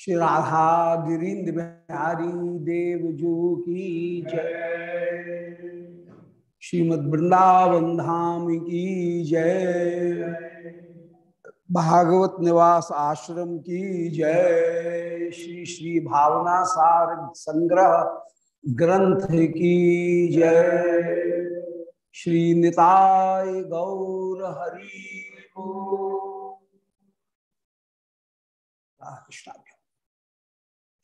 श्री राधा गिरीन्द्र बिहारी देव जू की जय। श्रीमद वृंदावन धाम की जय। भागवत निवास आश्रम की जय। श्री श्री भावना सार संग्रह ग्रंथ की जय। श्री निताय गौर हरि कृष्णा।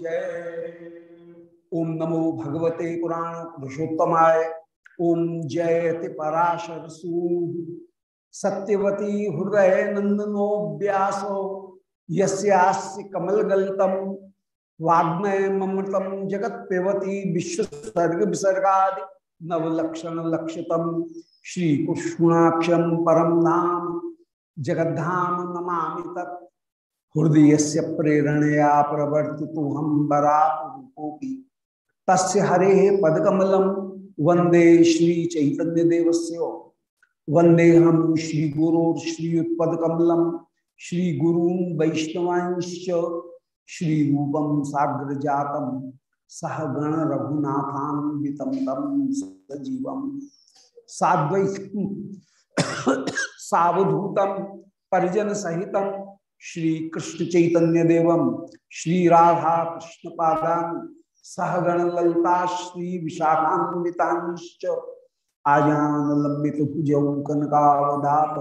जय। ओम नमो भगवते पुराण पुरुषोत्तमाय। ओम जयति पराशर सत्यवती हृदय नंदनो व्यासो। यस्यास्य कमलगल्तम। वाग्मय ममृतम जगत पेवती विश्व सर्ग विसर्गादि नवलक्षण लक्षितम श्री कृष्णाक्षम परम नाम। जगद्धाम नमामि तत्। हृदय से प्रेरणया प्रवर्ति हम बरापी तस्य हरे पदकमलम वंदे श्री चैतन्य वंदे हम श्री गुरु श्रीयुत्पकमलम श्री गुरू वैष्णवांश्च श्री रूपम साग्र जातम सह गण रघुनाथान्वितम तम सजीवम। साद्वै सावधूतम परिजन सहितम श्री कृष्ण चैतन्य देवम श्री राधा कृष्ण पादान सहगण ललता श्री विशाखान्वितांश्च आजान लंबित भुजौ कनकावदात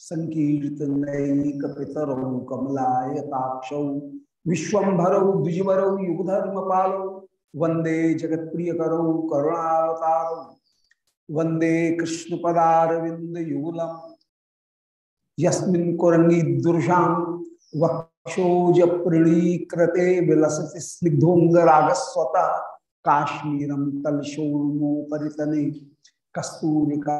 संकीर्तनैक पितरौ कमलायताक्षौ विश्वभरौ द्विजवरौ युगधर्म पालौ वंदे जगत प्रिय करौ करुणावतारौ वंदे कृष्ण पदारविंद युगलम यस्मिन् कुरंगी दुर्शाम वक्षोज प्रणीकृते विलसति स्निग्धोंग रागस्वतः काश्मीरम तलशोर्मोपरितने कस्तूरिका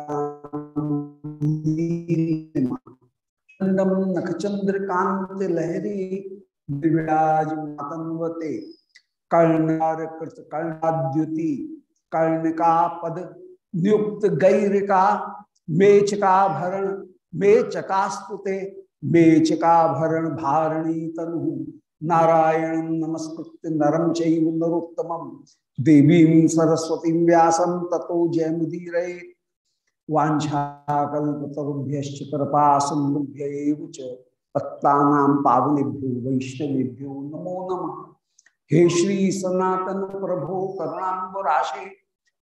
नखचंद्रकांत लहरी विराज मातन्वते कर्णार कर्णाद्युति कर्णिका पद नियुक्त गैरिका मेचका भरण मेचकास्तुते मेचकाभरण धारणी तनु। नारायण नमस्कृत्य नरम चैव नरोत्तमम। देवी सरस्वती व्यासम ततो जयमुदीर वाछाकुभ्य कृपा सिंधुभ्य पत्ता पावनेभ्यो वैष्णवेभ्यो नमो नमः। हे श्री सनातन प्रभो करुणाबराशे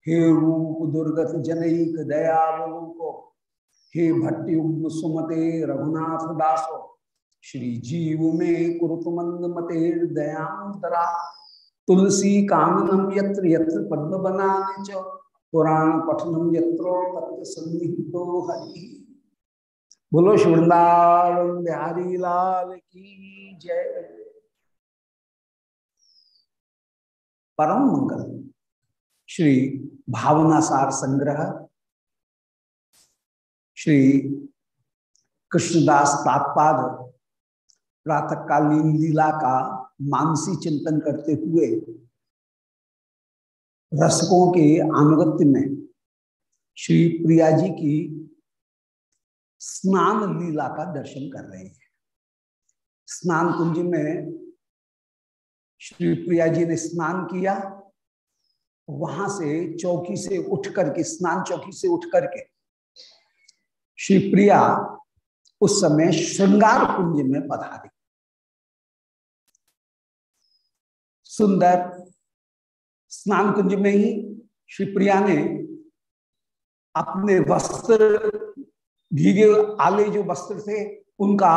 हे रूप दुर्गत जनक दयावलोको। हे भट्टुग्म सुमते रघुनाथ दासो, श्री जीव में कुरुत मंद मते दयांतरा तुलसी काननम यत्र यत्र पद्म बनाने च, पुराण पठनम यत्रो तत्व सन्निहितो हरि। बोलो वृंदावन बिहारी लाल की जय। परम मंगल। श्री भावना सार संग्रह श्री कृष्णदास तात्पाद प्रातकालीन लीला का मानसी चिंतन करते हुए रसकों के अनुगत्य में श्री प्रिया जी की स्नान लीला का दर्शन कर रहे हैं। स्नान कुंज में श्री प्रिया जी ने स्नान किया। वहाँ से चौकी से उठ करके स्नान चौकी से उठ करके श्री प्रिया उस समय श्रृंगार कुंज में पधारी। सुंदर स्नान कुंज में ही श्री प्रिया ने अपने वस्त्र, भीगे आले जो वस्त्र थे, उनका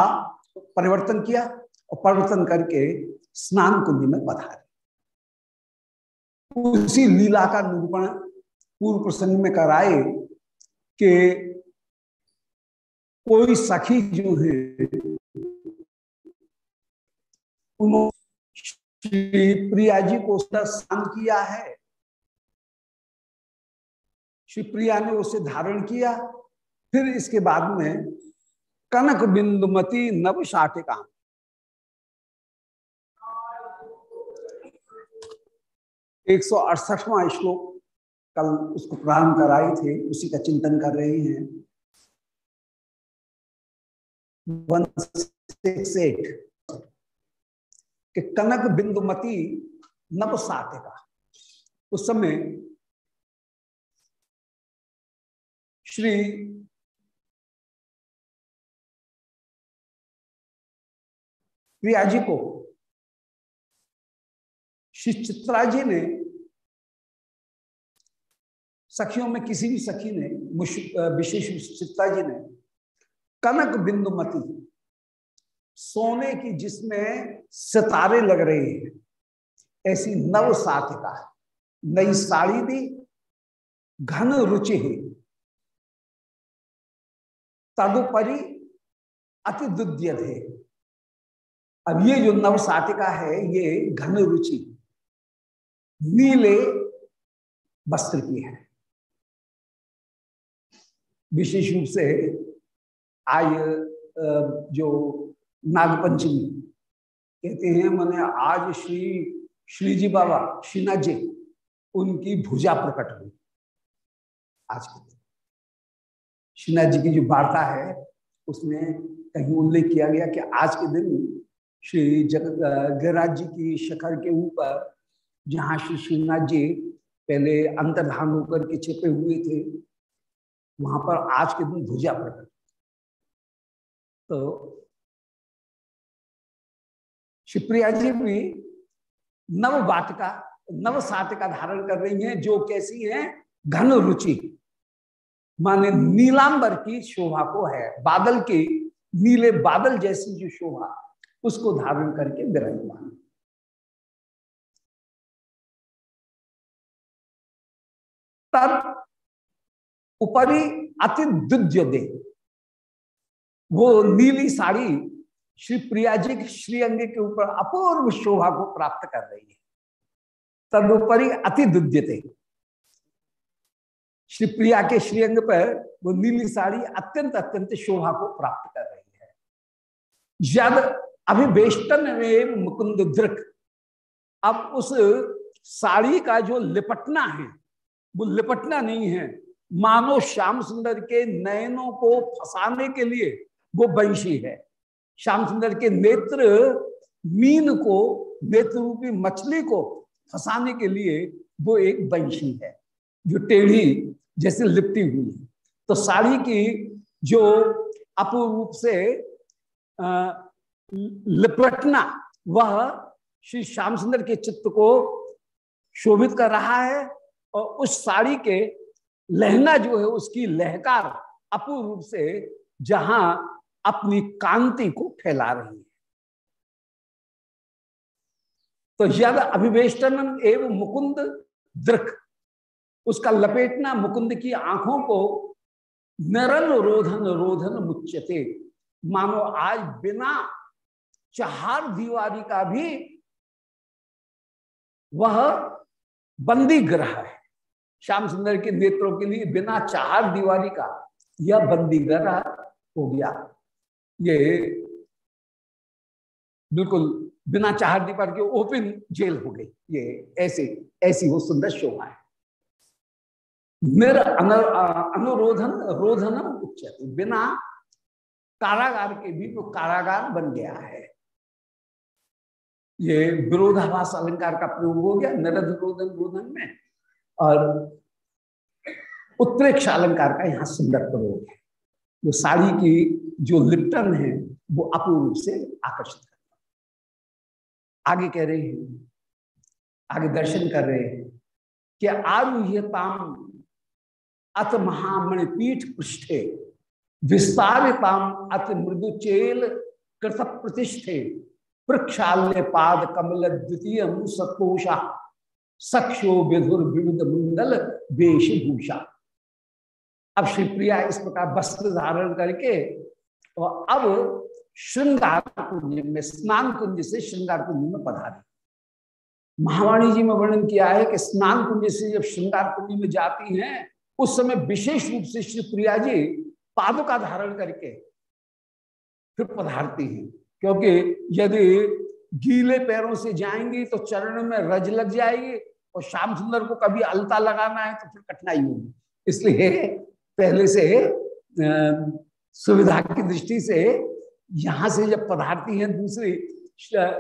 परिवर्तन किया और परिवर्तन करके स्नान कुंज में पधारे। उसी लीला का निरूपण पूर्व प्रसंग में कराए कि कोई सखी जो है, उन्होंने प्रिया जी को स्नान किया है। श्री प्रिया ने उसे धारण किया, फिर इसके बाद में कनक बिंदुमती नव शाटिका। एक सौ अड़सठवा श्लोक कल उसको प्रारंभ कराए थे, उसी का चिंतन कर रहे हैं। वन सिक्स एट कि कनक बिंदुमती नव सातिका उस समय श्री प्रिया जी को श्री चित्रा जी ने सखियों में किसी भी सखी ने विशेष चित्रा जी ने कनक बिंदुमती सोने की जिसमें सितारे लग रहे हैं, ऐसी नव साथिका नई साड़ी दी, घन रुचि है। तदुपरि अति दुद्य थे अब ये जो नव सातिका है, ये घन रुचि, नीले वस्त्र की है। विशेष रूप से आज जो नागपंचमी कहते हैं, मैंने आज श्री श्री जी बाबा श्रीनाथ जी उनकी भुजा प्रकट हुई। आज के दिन। श्रीनाथ जी की जो वार्ता है, उसमें कहीं उल्लेख किया गया कि आज के दिन श्री जग गिरिराज जी की शिखर के ऊपर, जहाँ श्री श्रीनाथ जी पहले अंतर्धान होकर के छिपे हुए थे, वहाँ पर आज के दिन भुजा प्रकट तो शिवप्रिया जी भी नव वाटिका नव साटिका धारण कर रही हैं, जो कैसी है, घन रुचि। माने नीलांबर की शोभा को है, बादल की नीले बादल जैसी जो शोभा, उसको धारण करके विराजमान। तब अति दुद्य दे वो नीली साड़ी श्री प्रिया जी के श्रीअंग के ऊपर अपूर्व शोभा को प्राप्त कर रही है। तदुपरि अति दुद्यते श्री प्रिया के श्रीअंग पर वो नीली साड़ी अत्यंत अत्यंत शोभा को प्राप्त कर रही है। जद अभिवेष्टन में मुकुंद दृक अब उस साड़ी का जो लिपटना है, वो लिपटना नहीं है। मानो श्याम सुंदर के नयनों को फंसाने के लिए वो बंशी है। श्याम सुंदर के नेत्र मीन को नेत्र रूपी मछली को फंसाने के लिए वो एक बंशी है, जो टेढ़ी जैसे लिपटी हुई है। तो साड़ी की जो अपूर्व से लिपटना, वह श्री श्याम सुंदर के चित्त को शोभित कर रहा है और उस साड़ी के लहंगा जो है उसकी लहकार अपूर्व रूप से जहाँ अपनी कांति को फैला रही है। तो यद अभिवेष्टन एवं मुकुंद दृक, उसका लपेटना मुकुंद की आँखों को नरल रोधन रोधन मुच्यते। मानो आज बिना चार दीवारी का भी वह बंदी ग्रह है। श्याम सुंदर के नेत्रों के लिए बिना चार दीवारी का यह बंदी ग्रह हो गया। ये बिल्कुल बिना चार दीवार के ओपन जेल हो गई। ये ऐसे, ऐसी वो सुंदर शोभा है। निर अनुरोधन रोधनम उच्चते। बिना कारागार के भी तो कारागार बन गया है। ये विरोधाभास अलंकार का प्रयोग हो गया निरध रोधन रोधन में। और उत्प्रेक्ष अलंकार का यहाँ सुंदर प्रयोग है। वो साड़ी की जो लिप्टन है, वो अपूर्व रूप से आकर्षित करता आगे कह रहे हैं, आगे दर्शन कर रहे हैं कि आरूह्यताम अत महामणि पीठ पृष्ठे विस्तारिताम अत मृदुचेल कृत प्रतिष्ठे प्रक्षाल्य पाद कमल द्वितीय सतोषा सक्षो विधुर विविध मंडल वेशभूषा। अब श्री प्रिया इस प्रकार वस्त्र धारण करके और अब श्रृंगार कुंज में स्नान कुंज से श्रृंगार कुंज में पधारे। महावाणी जी में वर्णन किया है कि स्नान कुंज से जब श्रृंगार कुंज में जाती हैं, उस समय विशेष रूप से श्री प्रिया जी पादुका धारण करके फिर पधारती हैं। क्योंकि यदि गीले पैरों से जाएँगी तो चरण में रज लग जाएगी और श्याम सुंदर को कभी अलता लगाना है तो फिर कठिनाई होगी। इसलिए पहले से सुविधा की दृष्टि से यहाँ से जब पधारती हैं दूसरी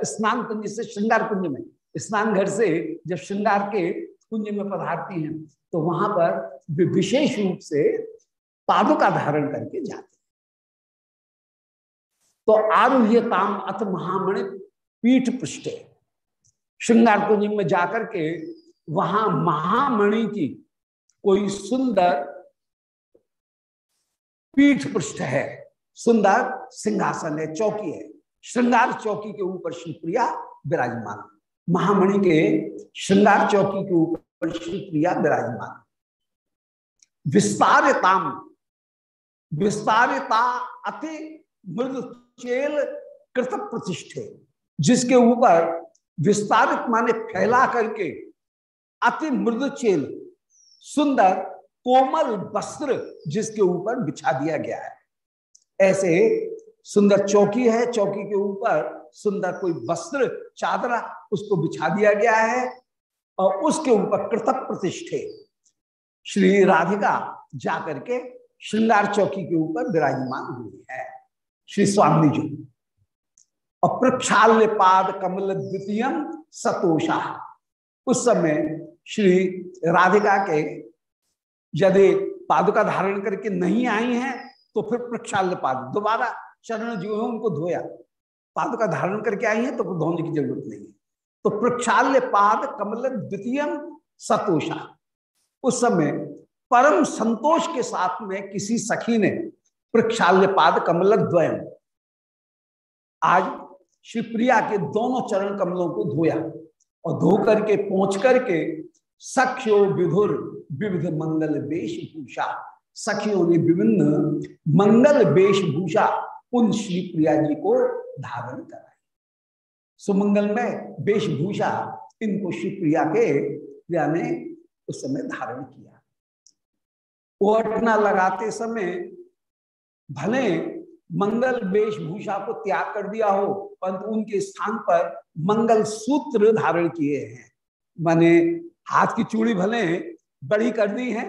स्नान कुंज से श्रृंगार कुंज में। स्नान घर से जब श्रृंगार के कुंज में पधारती हैं तो वहाँ पर विशेष रूप से पादुका धारण करके जाते तो आरूह्य ताम अथ महामणि पीठ पृष्ठे। श्रृंगार कुंज में जाकर के वहाँ महामणि की कोई सुंदर पीठ पृष्ठ है। सुंदर सिंहासन है, चौकी है। श्रृंगार चौकी के ऊपर शिवप्रिया विराजमान। महामणि के श्रृंगार चौकी के ऊपर शिवप्रिया विराजमान। विस्तारताम, विस्तारिता अति मृद चेल कृत प्रतिष्ठे जिसके ऊपर विस्तारित माने फैला करके अति मृद चेल, सुंदर कोमल वस्त्र जिसके ऊपर बिछा दिया गया है। ऐसे सुंदर चौकी है, चौकी के ऊपर सुंदर कोई वस्त्र, चादरा उसको बिछा दिया गया है और उसके ऊपर कृतक प्रतिष्ठे। श्री राधिका जाकर के श्रृंगार चौकी के ऊपर विराजमान हुई है। श्री स्वामी जी और प्रक्षाल्य पाद कमल द्वितीय सतोषा। उस समय श्री राधिका के यदि पादुका धारण करके नहीं आई हैं तो फिर प्रक्षाल्य पाद। दोबारा चरण जो है, उनको धोया। पादुका धारण करके आई हैं तो धोने की ज़रूरत नहीं है। तो प्रक्षाल्य पाद कमल द्वितीय सतोषा। उस समय परम संतोष के साथ में किसी सखी ने प्रक्षाल्य पाद कमल द्वयम। आज श्री प्रिया के दोनों चरण कमलों को धोया और धो करके पहुँच करके सख्यो विधुर विविध मंगल वेशभूषा। सखियों ने विभिन्न मंगल वेशभूषा उन श्री प्रिया जी को धारण कराई। सुमंगल में वेशभूषा इनको श्री प्रिया के प्रिया ने उस समय धारण किया। ओटना लगाते समय भले मंगल वेशभूषा को त्याग कर दिया हो, परंतु उनके स्थान पर मंगल सूत्र धारण किए हैं। माने हाथ की चूड़ी भले बड़ी कर दी है,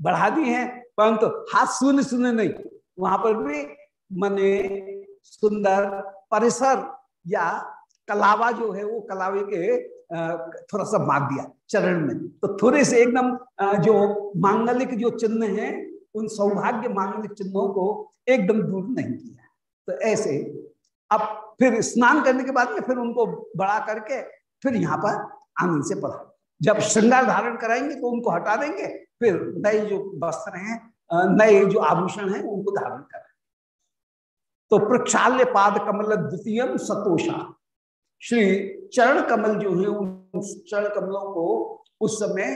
बढ़ा दी है, परंतु हाथ शून्य शून्य नहीं। वहाँ पर भी मने सुंदर परिसर या कलावा जो है, वो कलावे के थोड़ा सा मार दिया चरण में। तो थोड़े से एकदम जो मांगलिक जो चिन्ह है, उन सौभाग्य मांगलिक चिन्हों को एकदम दूर नहीं किया। तो ऐसे अब फिर स्नान करने के बाद में फिर उनको बड़ा करके फिर यहाँ पर आनंद से पढ़ा। जब श्रृंगार धारण कराएँगे तो उनको हटा देंगे, फिर नए जो वस्त्र हैं नए जो आभूषण हैं, उनको धारण करें तो प्रक्षाल्य पाद कमल द्वितीय सतोषा। श्री चरण कमल जो है, उन चरण कमलों को उस समय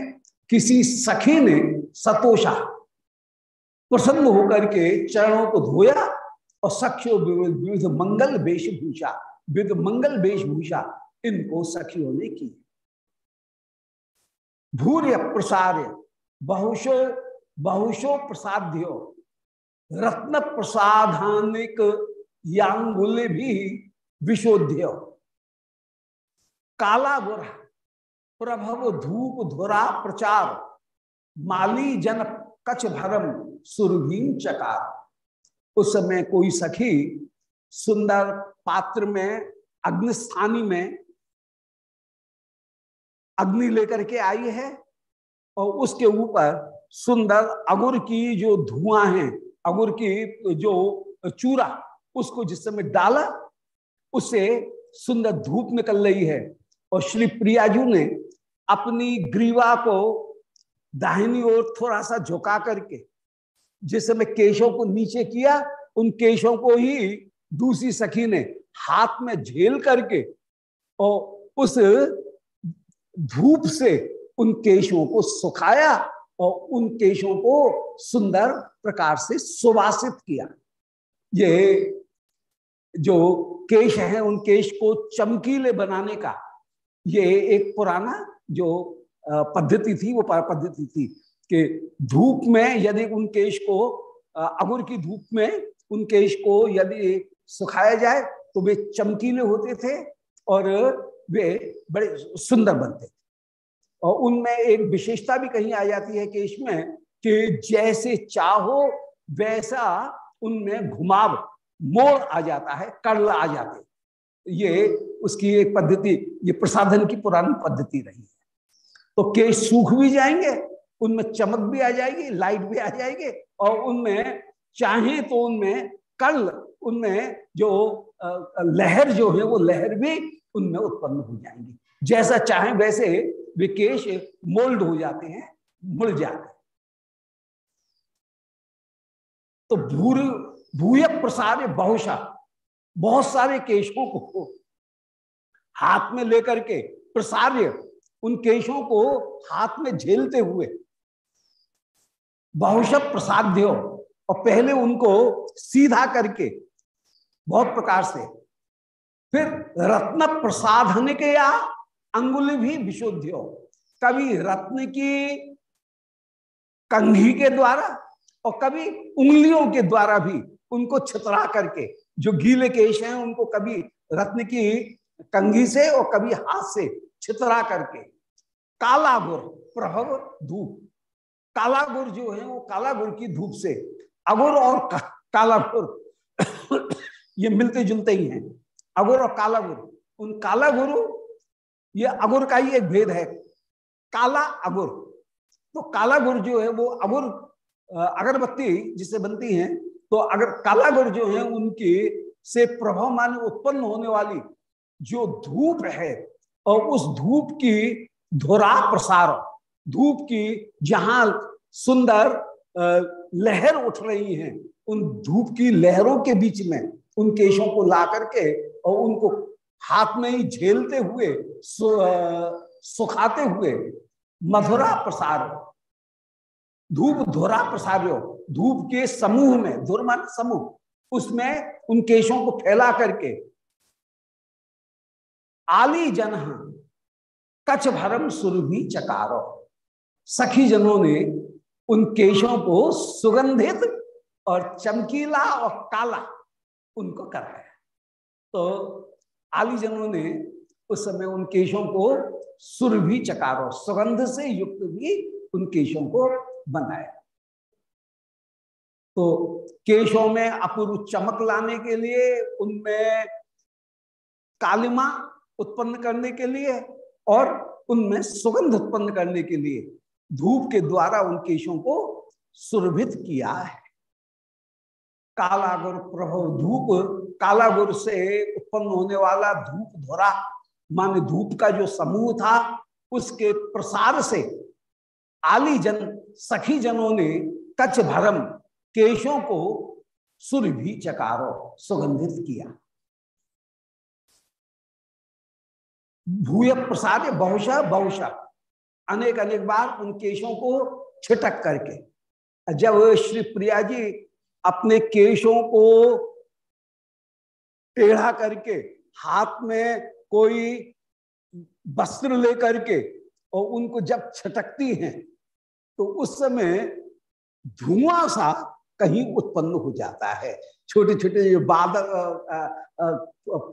किसी सखी ने सतोषा, प्रसन्न होकर के चरणों को धोया और सख्यो विविध मंगल वेशभूषा, विविध मंगल वेशभूषा इनको सखियों ने की। भूर्य प्रसार्य बहुशो बहुशो प्रसाद्यो। रत्न प्रसाधानिक यांगुल भी विशोध्य। काला गुर, प्रभव धूप धुरा प्रचार, माली जन कच भरम सुरभीन चकार। उस समय कोई सखी सुंदर पात्र में, अग्निस्थानी में अग्नि लेकर के आई है और उसके ऊपर सुंदर अगुर की जो धुआँ है, अगुर की जो चूरा, उसको जिस समय डाला उससे सुंदर धूप निकल रही है। और श्री प्रियाजू ने अपनी ग्रीवा को दाहिनी ओर थोड़ा सा झुका करके जिस समय केशों को नीचे किया, उन केशों को ही दूसरी सखी ने हाथ में झेल करके और उस धूप से उन केशों को सुखाया और उन केशों को सुंदर प्रकार से सुवासित किया। ये जो केश है, उन केश को चमकीले बनाने का, ये एक पुराना जो पद्धति थी, वो पद्धति थी कि धूप में यदि उन केश को अगुर की धूप में उन केश को यदि सुखाया जाए तो वे चमकीले होते थे और वे बड़े सुंदर बनते थे। और उनमें एक विशेषता भी कहीं आ जाती है केश में कि जैसे चाहो वैसा उनमें घुमाव मोड़ आ जाता है कर्ल आ जाते ये उसकी एक पद्धति, ये प्रसाधन की पुरानी पद्धति रही है। तो केश सूख भी जाएँगे, उनमें चमक भी आ जाएगी, लाइट भी आ जाएगी, और उनमें चाहे तो उनमें कल उनमें जो लहर जो है, वो लहर भी उनमें उत्पन्न हो जाएँगी। जैसा चाहे वैसे वे केश मोल्ड हो जाते हैं, मुड़ जाते हैं। तो भूर, भूय प्रसार बहुशा, बहुत सारे केशों को हाथ में लेकर के प्रसार्य उन केशों को हाथ में झेलते हुए बहुश प्रसाद्य और पहले उनको सीधा करके बहुत प्रकार से फिर रत्न प्रसाधन के या अंगुल भी विशुद्ध कभी रत्न की कंघी के द्वारा और कभी उंगलियों के द्वारा भी उनको छतरा करके जो गीले केश हैं उनको कभी रत्न की कंघी से और कभी हाथ से छितरा करके। काला गुर प्रभव धूप। काला गुर जो है वो काला गुर की धूप से। अगुर और का, काला गुर ये मिलते जुलते ही हैं। अगुर और काला गुरु। उन काला गुरु, ये अगुर का ही एक भेद है। काला अगुर। तो काला गुर जो है, वो अगुर अगरबत्ती जिससे बनती है तो अगर काला गुर जो है, उनकी से प्रभाव मान उत्पन्न होने वाली जो धूप है, और उस धूप की धुरा प्रसार, धूप की जहाँ सुंदर लहर उठ रही है, उन धूप की लहरों के बीच में, उन केशों को ला करके और उनको हाथ में ही झेलते हुए सु, सुखाते हुए मधुरा प्रसार धूप धुरा प्रसार्यो धूप के समूह में धुरमान समूह उसमें उन केशों को फैला करके आली जन कच भरम सुरभि चकारो। सखी जनों ने उन केशों को सुगंधित और चमकीला और काला उनको कराया। तो आली जनों ने उस समय उन केशों को सुरभि चकारो, सुगंध से युक्त भी उन केशों को बनाया। तो केशों में अपूर्व चमक लाने के लिए, उनमें कालिमा उत्पन्न करने के लिए और उनमें सुगंध उत्पन्न करने के लिए धूप के द्वारा उन केशों को सुरभित किया है। कालागुर प्रभव धूप कालागुर से उत्पन्न होने वाला धूप धोरा, मान धूप का जो समूह था, उसके प्रसार से आली जन सखी जनों ने कच्छ भरम केशों को सुरभि चकारो, सुगंधित किया। भूय प्रसाद बहुशा बहुशा। अनेक अनेक बार उन केशों को छिटक करके, जब श्री प्रिया जी अपने केशों को टेढ़ा करके, हाथ में कोई वस्त्र लेकर के और उनको जब छटकती हैं तो उस समय धुआँ सा कहीं उत्पन्न हो जाता है। छोटे छोटे जो बादल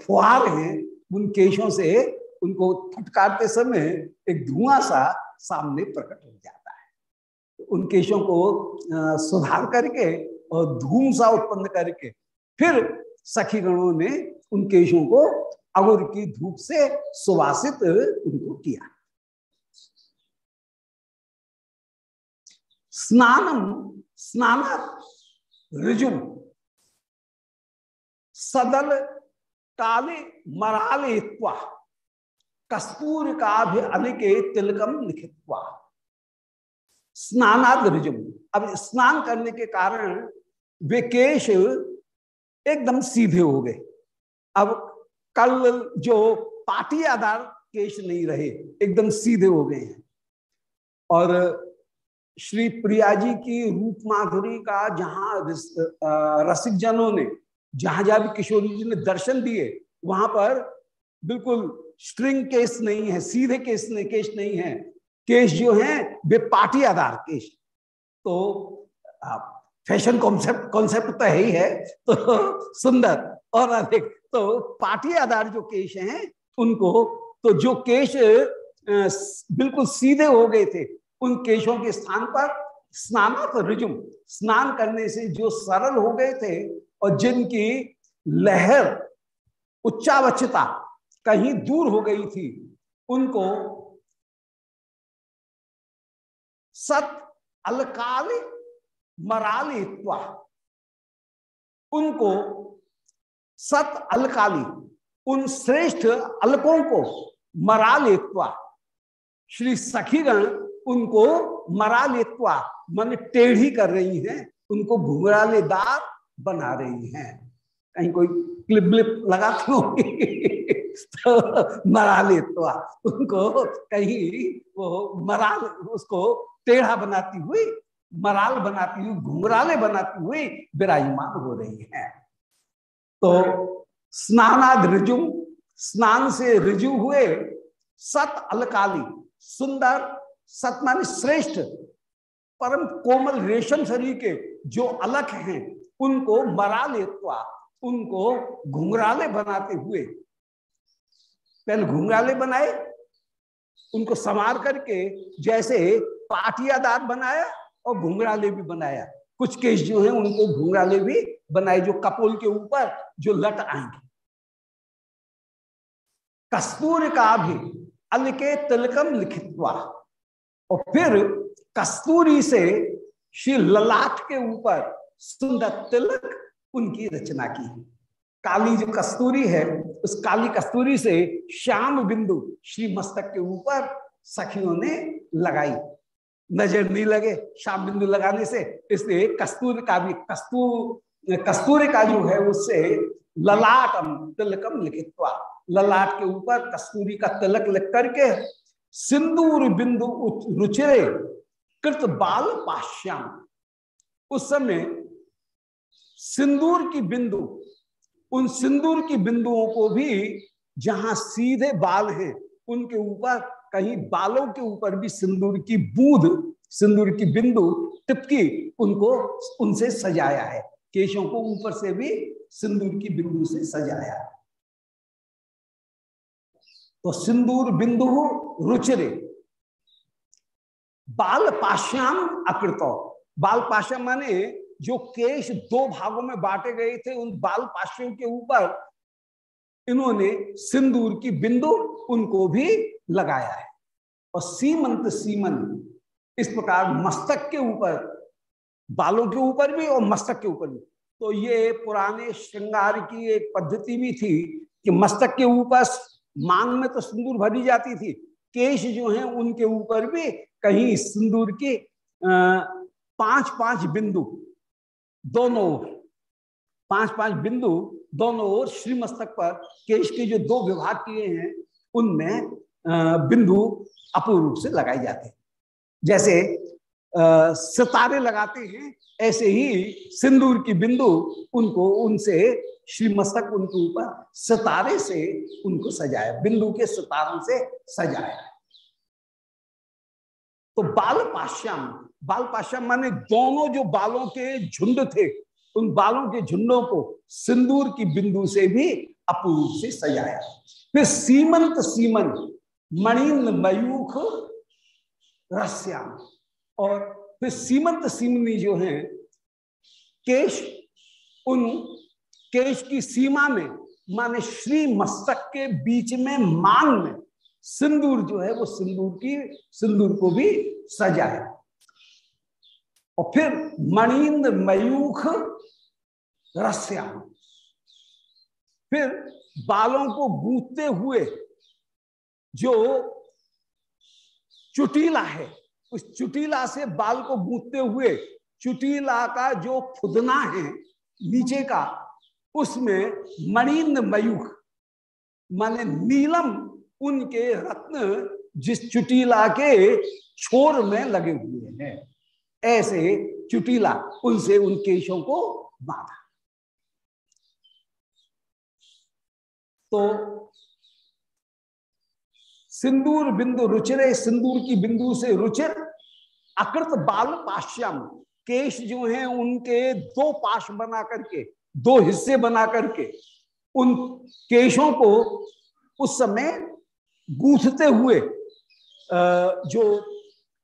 फुहार हैं, उन केशों से उनको फटकारते समय एक धुआँ सा सामने प्रकट हो जाता है। उन केशों को सुधार करके और धूम सा उत्पन्न करके फिर सखी गणों ने उन केशों को अगुर की धूप से सुवासित उनको किया। स्नानम, स्नान ऋजुम, सदल काले मराले कस्तूर का भी अलिके तिलकम लिखित स्नानाद ऋजुम। अब स्नान करने के कारण वे केश एकदम सीधे हो गए। अब कल जो पाटी आधार केश नहीं रहे, एकदम सीधे हो गए हैं। और श्री प्रिया जी की रूप माधुरी का जहाँ रसिक जनों ने, जहाँ जहाँ भी किशोरी जी ने दर्शन दिए, वहाँ पर बिल्कुल स्ट्रिंग केस नहीं है, सीधे केस नहीं केस नहीं है। केस जो है, वे पार्टी आधार केस। तो फ़ैशन कॉन्सेप्ट कॉन्सेप्ट तो है ही है। तो सुंदर और अधिक। तो पार्टी आधार जो केश हैं, उनको तो जो केश बिल्कुल सीधे हो गए थे, उन केशों के स्थान पर स्नानक रिजुम, स्नान करने से जो सरल हो गए थे और जिनकी लहर उच्चावचता कहीं दूर हो गई थी, उनको सत अलकाल मरालित्वा। उनको सत अलकाली, उन श्रेष्ठ अलकों को मरालित्वा। श्री सखीगण उनको मरा लेत्वा मन टेढ़ी कर रही हैं, उनको घुघरालेदार बना रही हैं। कहीं कोई क्लिप ब्लिप लगाती होगी तो मरा लेत्वा उनको कहीं वो मराल, उसको टेढ़ा बनाती हुई मराल बनाती हुई, घुंघराले बनाती हुई विराजमान हो रही हैं। तो स्नानाद रिजुम स्नान से रिजु हुए सत अलकाली, सुंदर सतमान श्रेष्ठ, परम कोमल रेशम शरीर के जो अलग हैं, उनको मरा लेत्वा उनको घुंघराले बनाते हुए, पहले घुंघराले बनाए, उनको संवार करके जैसे पाटियादार बनाया और घुंघराले भी बनाया। कुछ केस जो है, उनको घुंघराले भी बनाए, जो कपोल के ऊपर जो लट आएँगे। कस्तूर का भी अलके तिलकम लिखित्वा और फिर कस्तूरी से श्री ललाट के ऊपर सुंदर तिलक उनकी रचना की। काली जो कस्तूरी है, उस काली कस्तूरी से श्याम बिंदु श्री मस्तक के ऊपर सखियों ने लगाई। नज़र नहीं लगे शाम बिंदु लगाने से। इसलिए कस्तूर का भी कस्तूर, कस्तूरी का जो है उससे ललाटम, तिलकम लिखित ललाट के ऊपर कस्तूरी का तिलक लिख करके सिंदूर बिंदु रुचिरे, कृत बाल पाश्याम। उस समय सिंदूर की बिंदु, उन सिंदूर की बिंदुओं को भी जहाँ सीधे बाल हैं, उनके ऊपर कहीं बालों के ऊपर भी सिंदूर की बूंद, सिंदूर की बिंदु, टिपकी उनको, उनसे सजाया है। केशों को ऊपर से भी सिंदूर की बिंदु से सजाया। तो सिंदूर बिंदु रुचिरे। बाल पाश्याम अकृतो। बाल पाश्याम माने जो केश दो भागों में बांटे गए थे, उन बाल पाश्यों के ऊपर इन्होंने सिंदूर की बिंदु, उनको भी लगाया है। और सीमंत सीमन इस प्रकार मस्तक के ऊपर, बालों के ऊपर भी और मस्तक के ऊपर भी। तो ये पुराने श्रृंगार की एक पद्धति भी थी कि मस्तक के ऊपर मांग में तो सिंदूर भरी जाती थी। केश जो हैं, उनके ऊपर भी कहीं सिंदूर के पाँच पाँच बिंदु, दोनों ओर पाँच पाँच बिंदु, दोनों ओर श्री मस्तक पर केश के जो दो विभाग किए हैं, उनमें बिंदु अपूर्व से लगाई जाती जैसे सितारे लगाते हैं, ऐसे ही सिंदूर की बिंदु उनको, उनसे श्री मस्तक उनके ऊपर सितारे से उनको सजाया, बिंदु के सितारों से सजाया। तो बाल पाश्याम बाल पाश्याम माने दोनों जो बालों के झुंड थे, उन बालों के झुंडों को सिंदूर की बिंदु से भी अपूर्व से सजाया। फिर सीमंत सीमन मणिन मयूख रस्याम। और फिर सीमंत सीमनी जो है, केश, उन केश की सीमा में, माने श्री मस्तक के बीच में, मान में, सिंदूर जो है, वो सिंदूर की, सिंदूर को भी सजाए और फिर मणिंद मयूख रस्या फिर बालों को गूंथते हुए जो चुटीला है, उस चुटीला से बाल को गूंथते हुए चुटीला का जो खुदना है नीचे का, उसमें मणिंद मयूख, माने नीलम उनके रत्न जिस चुटीला के छोर में लगे हुए हैं। ऐसे चुटीला उनसे उन केशों को बांधा। तो सिंदूर बिंदु रुचिरे, सिंदूर की बिंदु से रुचिर, अकृत बाल पाश्यम। केश जो हैं, उनके दो पाश बना करके, दो हिस्से बना करके, उन केशों को उस समय गूंथते हुए जो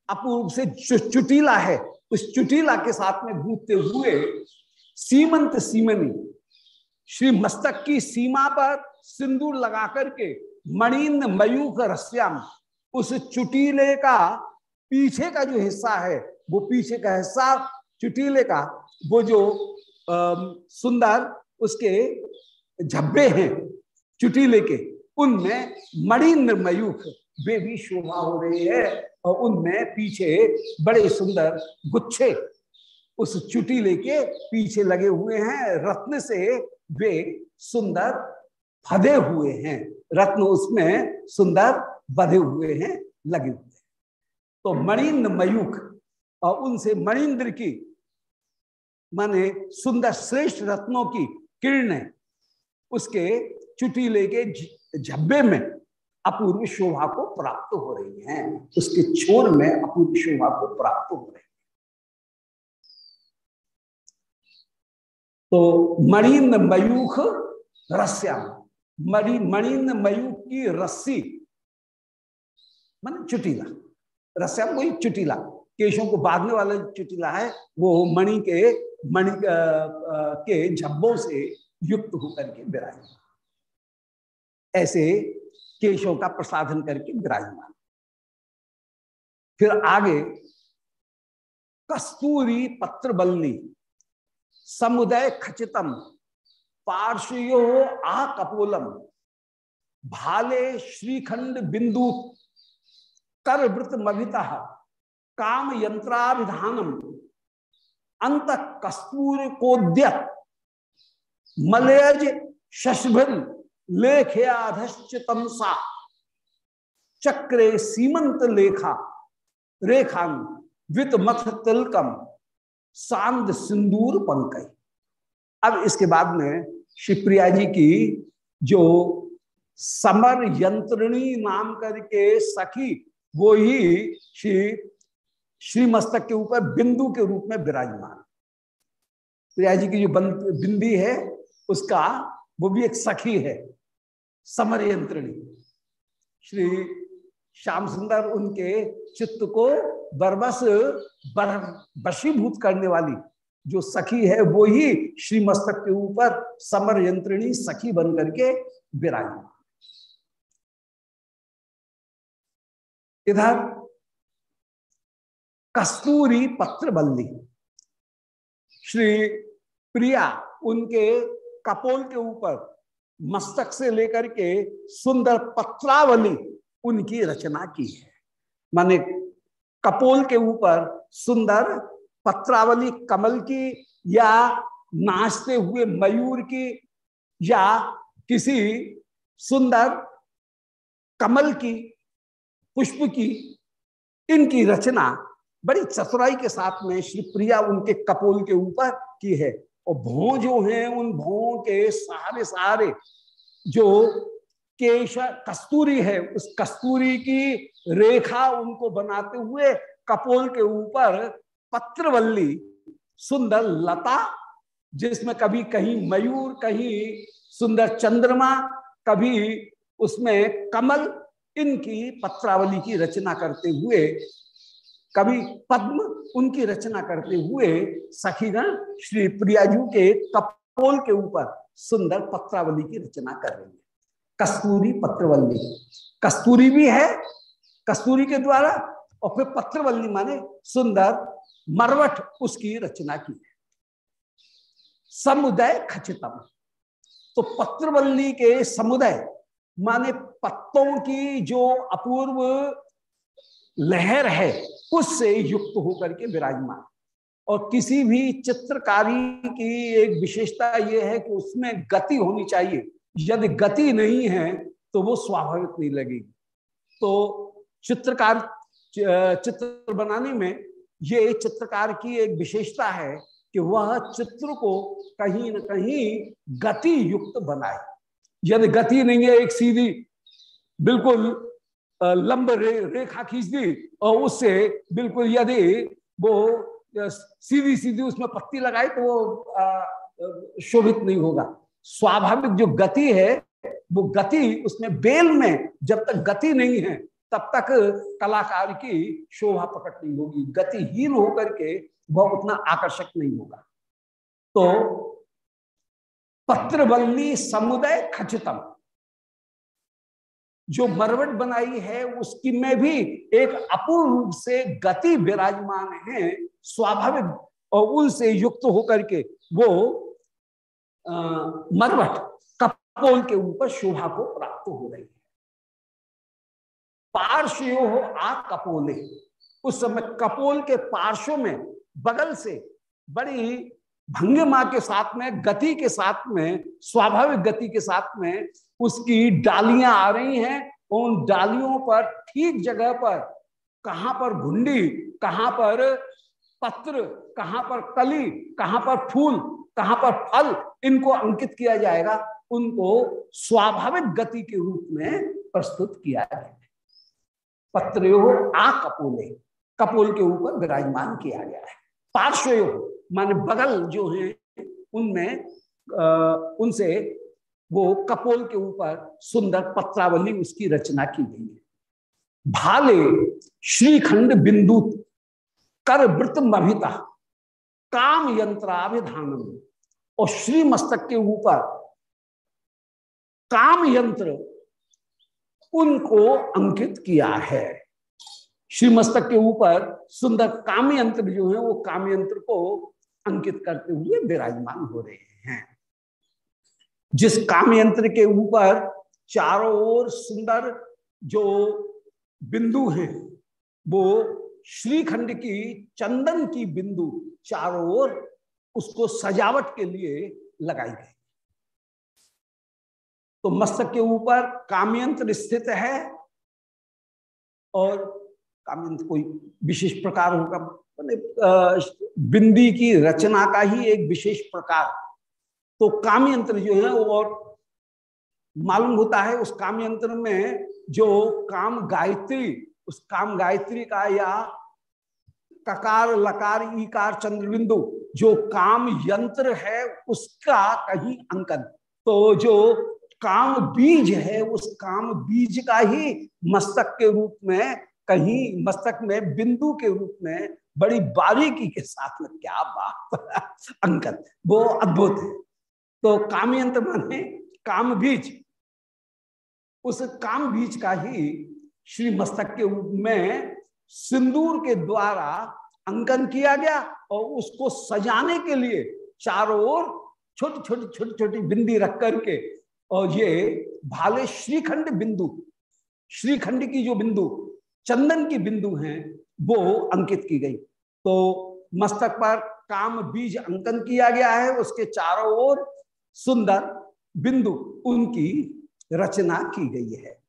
अपूर्व से जो चुटीला है, उस चुटीला के साथ में गूंथते हुए, सीमंत सीमनी, श्री मस्तक की सीमा पर सिंदूर लगा करके मणिंद मयूख रस्याम। उस चुटीले का पीछे का जो हिस्सा है वो पीछे का हिस्सा चुटीले का वो जो आ, सुंदर उसके झब्बे हैं चुटीले के उनमें मणिंद्र मयूख वे भी शोभा हो रही है और उनमें पीछे बड़े सुंदर गुच्छे उस चुटीले के पीछे लगे हुए हैं। रत्न से वे सुंदर फदे हुए हैं। रत्न उसमें सुंदर बधे हुए हैं, लगे हुए तो मणिंद्र मयूख और उनसे मणिंद्र की, माने सुंदर श्रेष्ठ रत्नों की किरणें उसके चुटीले के झब्बे में अपूर्व शोभा को प्राप्त हो रही हैं। उसके छोर में अपूर्व शोभा को प्राप्त हो रही है। तो मणिंद्र मयूख रस्याम। मणि मणिन मयूख की रस्सी। मान चुटीला। रस्या कोई चुटीला। केशों को बांधने वाला चुटीला है, वो मणि के मणि के झब्बों से युक्त होकर के विराजमान। ऐसे केशों का प्रसाधन करके विराजमान। फिर आगे, कस्तूरी पत्र बलनी समुदय खचितम पार्श्वयो आ कपोलम भाले श्रीखंड बिंदु कर वृत मभिता काम यंत्राभिधानम अंत कस्तूर कोद्य मलयज शशभिन लेखयाधश्चितमसा चक्रे सीमंत लेखा। रेखांग वित मथ तिलकम सांद सिंदूर पंकई अब इसके बाद में शिवप्रिया जी की जो समर यंत्रिणी नाम करके सखी, वो ही श्री श्री मस्तक के ऊपर बिंदु के रूप में विराजमान। प्रिया जी की जो बिंदी है, उसका, वो भी एक सखी है, समर यंत्रणी। श्री श्याम सुंदर उनके चित्त को बरबस, बर, बशीभूत करने वाली जो सखी है वो ही श्री मस्तक के ऊपर समर यंत्रिणी सखी बन करके विराजमान। इधर कस्तूरी पत्र बल्ली श्री प्रिया उनके कपोल के ऊपर मस्तक से लेकर के सुंदर पत्रावली उनकी रचना की है। माने कपोल के ऊपर सुंदर पत्रावली कमल की या नाचते हुए मयूर की या किसी सुंदर कमल की, पुष्प की, इनकी रचना बड़ी चतुराई के साथ में श्री प्रिया उनके कपोल के ऊपर की है। और भौ जो हैं, उन भौ के सारे सारे जो केश कस्तूरी है, उस कस्तूरी की रेखा उनको बनाते हुए कपोल के ऊपर पत्रवल्ली, सुंदर लता, जिसमें कभी कहीं मयूर, कहीं सुंदर चंद्रमा, कभी उसमें कमल, इनकी पत्रावली की रचना करते हुए, कभी पद्म, उनकी रचना करते हुए, सखीगण श्री प्रियाजू के कपोल के ऊपर सुंदर पत्रावली की रचना कर रही है। कस्तूरी पत्रवल्ली। कस्तूरी भी है, कस्तूरी के द्वारा और फिर पत्रवल्ली माने सुंदर मरवट उसकी रचना की। है समुदय खचितम। तो पत्रवल्ली के समुदाय माने पत्तों की जो अपूर्व लहर है, उससे युक्त होकर के विराजमान। और किसी भी चित्रकारी की एक विशेषता यह है कि उसमें गति होनी चाहिए। यदि गति नहीं है तो वो स्वाभाविक नहीं लगेगी। तो चित्रकार चित्र बनाने में ये चित्रकार की एक विशेषता है कि वह चित्र को कहीं न कहीं गति युक्त बनाए। यदि गति नहीं है एक सीधी बिल्कुल लंब रे, रेखा खींच दी और उससे बिल्कुल यदि वो सीधी सीधी उसमें पत्ती लगाए तो वो शोभित नहीं होगा। स्वाभाविक जो गति है वो गति उसमें बेल में जब तक गति नहीं है तब तक कलाकार की शोभा प्रकट नहीं होगी, गतिहीन होकर के वह उतना आकर्षक नहीं होगा। तो पत्रवल्ली समुदाय खचितम। जो मरवट बनाई है, उसकी में भी एक अपूर्ण रूप से गति विराजमान है, स्वाभाविक और उनसे युक्त होकर के वो मरवट, कपोल के ऊपर शोभा को प्राप्त हो रही है। पार्श्व हो आ कपोले। उस समय कपोल के पार्श्व में बगल से बड़ी भंगिमा के साथ में, गति के साथ में, स्वाभाविक गति के साथ में उसकी डालियाँ आ रही हैं। उन डालियों पर ठीक जगह पर कहाँ पर घुंडी, कहाँ पर पत्र, कहाँ पर कली, कहाँ पर फूल, कहाँ पर फल, इनको अंकित किया जाएगा। उनको स्वाभाविक गति के रूप में प्रस्तुत किया जाएगा। पत्रो आ कपोले कपोल के ऊपर विराजमान किया गया है। पार्श्वयो, माने बगल जो है, उनमें उनसे वो कपोल के ऊपर सुंदर पत्रावली उसकी रचना की गई है। भाले श्रीखंड बिंदु कर वृत मभिता, काम यंत्राभिधान और श्री मस्तक के ऊपर काम यंत्र उनको अंकित किया है। श्री मस्तक के ऊपर सुंदर काम यंत्र जो है, वो काम यंत्र को अंकित करते हुए विराजमान हो रहे हैं। जिस काम यंत्र के ऊपर चारों ओर सुंदर जो बिंदु हैं, वो श्रीखंड की चंदन की बिंदु चारों ओर उसको सजावट के लिए लगाई गई। तो मस्तक के ऊपर कामयंत्र स्थित है और कामयंत्र कोई विशेष प्रकार होगा। बिंदी की रचना का ही एक विशेष प्रकार। तो काम यंत्र जो है और मालूम होता है उस काम यंत्र में जो काम गायत्री, उस काम गायत्री का या ककार, लकार, ईकार, चंद्रबिंदु जो काम यंत्र है उसका कहीं अंकन। तो जो काम बीज है, उस काम बीज का ही मस्तक के रूप में, कहीं मस्तक में बिंदु के रूप में बड़ी बारीकी के साथ में क्या बात अंकन वो अद्भुत है। तो काम यंत्र माने काम बीज। उस काम बीज का ही श्री मस्तक के रूप में सिंदूर के द्वारा अंकन किया गया और उसको सजाने के लिए चारों ओर छोटी छोटी छोटी छोटी बिंदी रख करके और ये भाले श्रीखंड बिंदु, श्रीखंड की जो बिंदु, चंदन की बिंदु हैं, वो अंकित की गई। तो मस्तक पर काम बीज अंकन किया गया है, उसके चारों ओर सुंदर बिंदु उनकी रचना की गई है।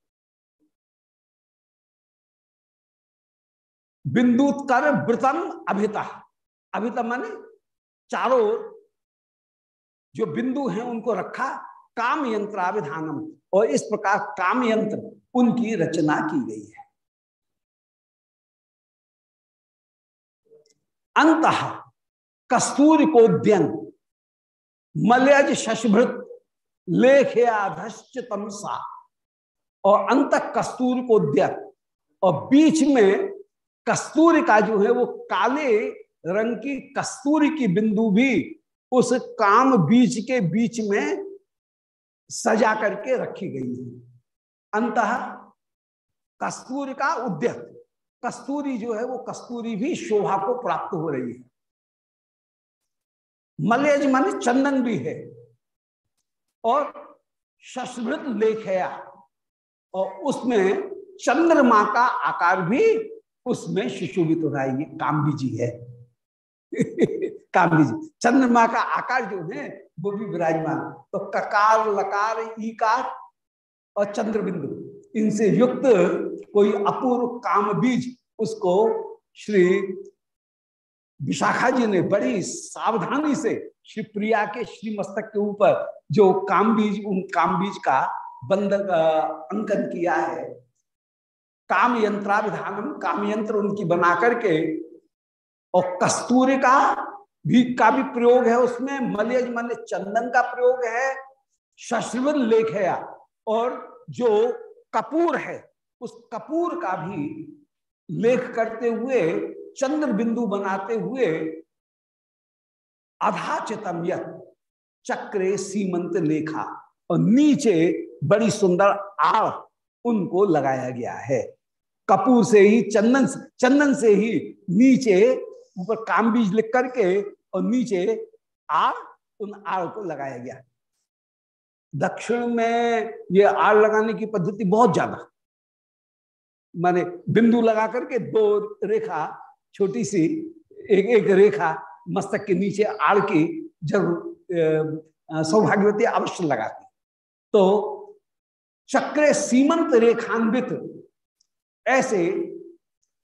बिंदु कर व्रतम अभिता अभिता माने चारों ओर जो बिंदु हैं उनको रखा काम यंत्राविधानम और इस प्रकार काम यंत्र उनकी रचना की गई है। अंत कस्तूरी को द्यन मलयज शशभृत लेखयाधश्चतम सा। और अंत कस्तूर को द्यन और बीच में कस्तूरी का जो है वो काले रंग की कस्तूरी की बिंदु भी उस काम बीज के बीच में सजा करके रखी गई है। अंत कस्तूरी का उद्यत, कस्तूरी जो है वो कस्तूरी भी शोभा को प्राप्त हो रही है। मलयज माने चंदन भी है और शस्वृत लेख है और उसमें चंद्रमा का आकार भी उसमें सुशोभित हो रहा है ये जी है। काम्बी जी चंद्रमा का आकार जो है, वो भी विराजमान। तो ककार, लकार, ईकार और चंद्र बिंदु इनसे युक्त कोई अपूर्व काम बीज, उसको श्री विशाखा जी ने बड़ी सावधानी से श्री प्रिया के श्री मस्तक के ऊपर जो काम बीज, उन काम बीज का बंद अंकन किया है, काम यंत्राविधानम, काम यंत्र उनकी बना करके, और कस्तूरी का भी का भी प्रयोग है उसमें मलयज मन चंदन का प्रयोग है शशविर लेख है, और जो कपूर है, उस कपूर का भी लेख करते हुए, चंद्र बिंदु बनाते हुए अधाचितम चक्रे सीमंत लेखा, और नीचे बड़ी सुंदर आड़ उनको लगाया गया है। कपूर से ही, चंदन चंदन से ही नीचे, ऊपर काम बीज लिख करके और नीचे आड़ उन आड़ को लगाया गया। दक्षिण में ये आड़ लगाने की पद्धति बहुत ज़्यादा। माने बिंदु लगा करके दो रेखा, छोटी सी, एक एक रेखा मस्तक के नीचे आड़ की ज़रूर सौभाग्यवती अवश्य लगाती। तो चक्र सीमंत रेखान्वित, ऐसे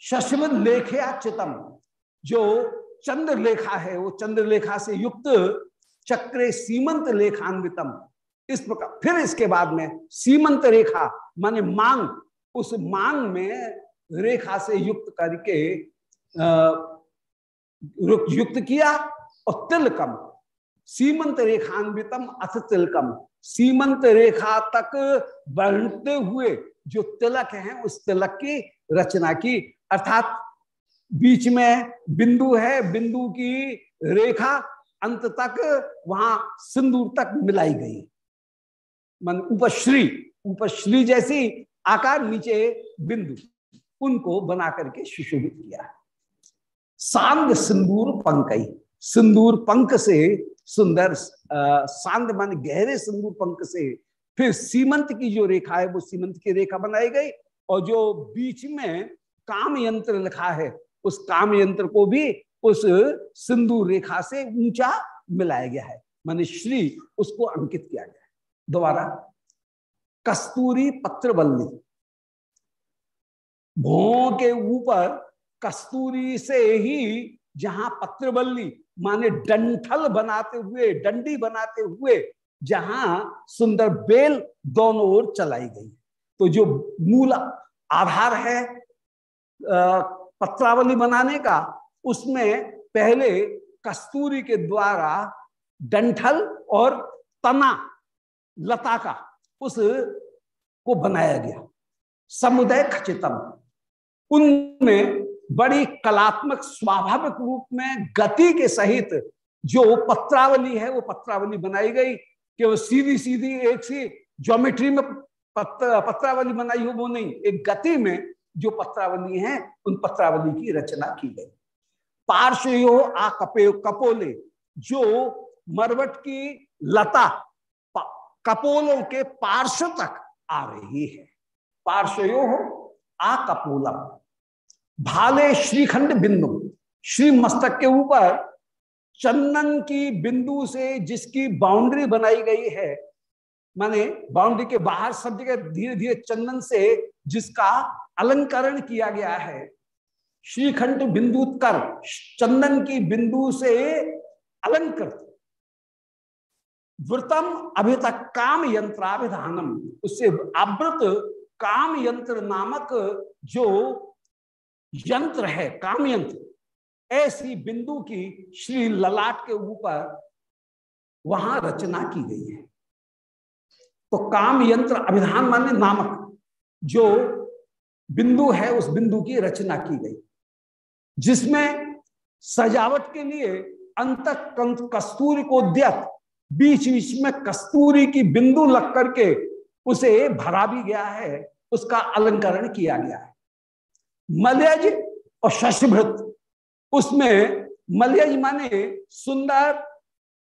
शशविद लेखया चितम, जो चंद्र लेखा है, वो चंद्रलेखा से युक्त चक्रे सीमंत लेखान्वितम। इस प्रकार, फिर इसके बाद में सीमंत रेखा, माने मांग, उस मांग में रेखा से युक्त करके, अः युक्त किया और तिलकम, सीमंत रेखान्वितम अथ तिलकम। सीमंत रेखा तक बढ़ते हुए जो तिलक है, उस तिलक की रचना की। अर्थात बीच में बिंदु है, बिंदु की रेखा अंत तक वहाँ सिंदूर तक मिलाई गई। मन उपश्री उपश्री जैसी आकार नीचे बिंदु, उनको बना करके सुशोभित किया। सांद सिंदूर पंकई, सिंदूर पंख से सुंदर सांद मान गहरे सिंदूर पंख से, फिर सीमंत की जो रेखा है, वो सीमंत की रेखा बनाई गई, और जो बीच में काम यंत्र लिखा है उस काम यंत्र को भी उस सिंधु रेखा से ऊँचा मिलाया गया है। माने श्री उसको अंकित किया गया है। दोबारा, कस्तूरी पत्रवल्ली। भो के ऊपर कस्तूरी से ही जहाँ पत्रवल्ली, माने डंठल बनाते हुए, डंडी बनाते हुए, जहाँ सुंदर बेल दोनों ओर चलाई गई। तो जो मूल आधार है पत्रावली बनाने का उसमें पहले कस्तूरी के द्वारा डंठल और तना लता का उस को बनाया गया। समुदाय खचितम। उनमें बड़ी कलात्मक स्वाभाविक रूप में गति के सहित जो पत्रावली है वो पत्रावली बनाई गई। कि वो सीधी सीधी एक सी ज्योमेट्री में पत्र, पत्रावली बनाई हो वो नहीं एक गति में जो पत्रावली है, उन पत्रावली की रचना की गई। पार्श्व आ कपे, कपोले, जो मरवट की लता कपोलों के पार्श्व तक आ रही है। पार्श्वयो आ कपोलम। भाले श्रीखंड बिंदु श्री मस्तक के ऊपर चंदन की बिंदु से जिसकी बाउंड्री बनाई गई है माने बाउंड्री के बाहर सब जगह धीरे धीरे चंदन से जिसका अलंकरण किया गया है, श्रीखंड बिंदु कर चंदन की बिंदु से अलंकृत। व्रतम अभी तक काम यंत्राभिधानम उससे आवृत काम यंत्र नामक जो यंत्र है, काम यंत्र, ऐसी बिंदु की श्री ललाट के ऊपर वहाँ रचना की गई है। तो काम यंत्र अभिधान माने नामक, जो बिंदु है, उस बिंदु की रचना की गई, जिसमें सजावट के लिए अंत कस्तूरी को द्यत, बीच बीच में कस्तूरी की बिंदु लग करके उसे भरा भी गया है, उसका अलंकरण किया गया है। मलयज और शशभृत, उसमें मलयज माने सुंदर,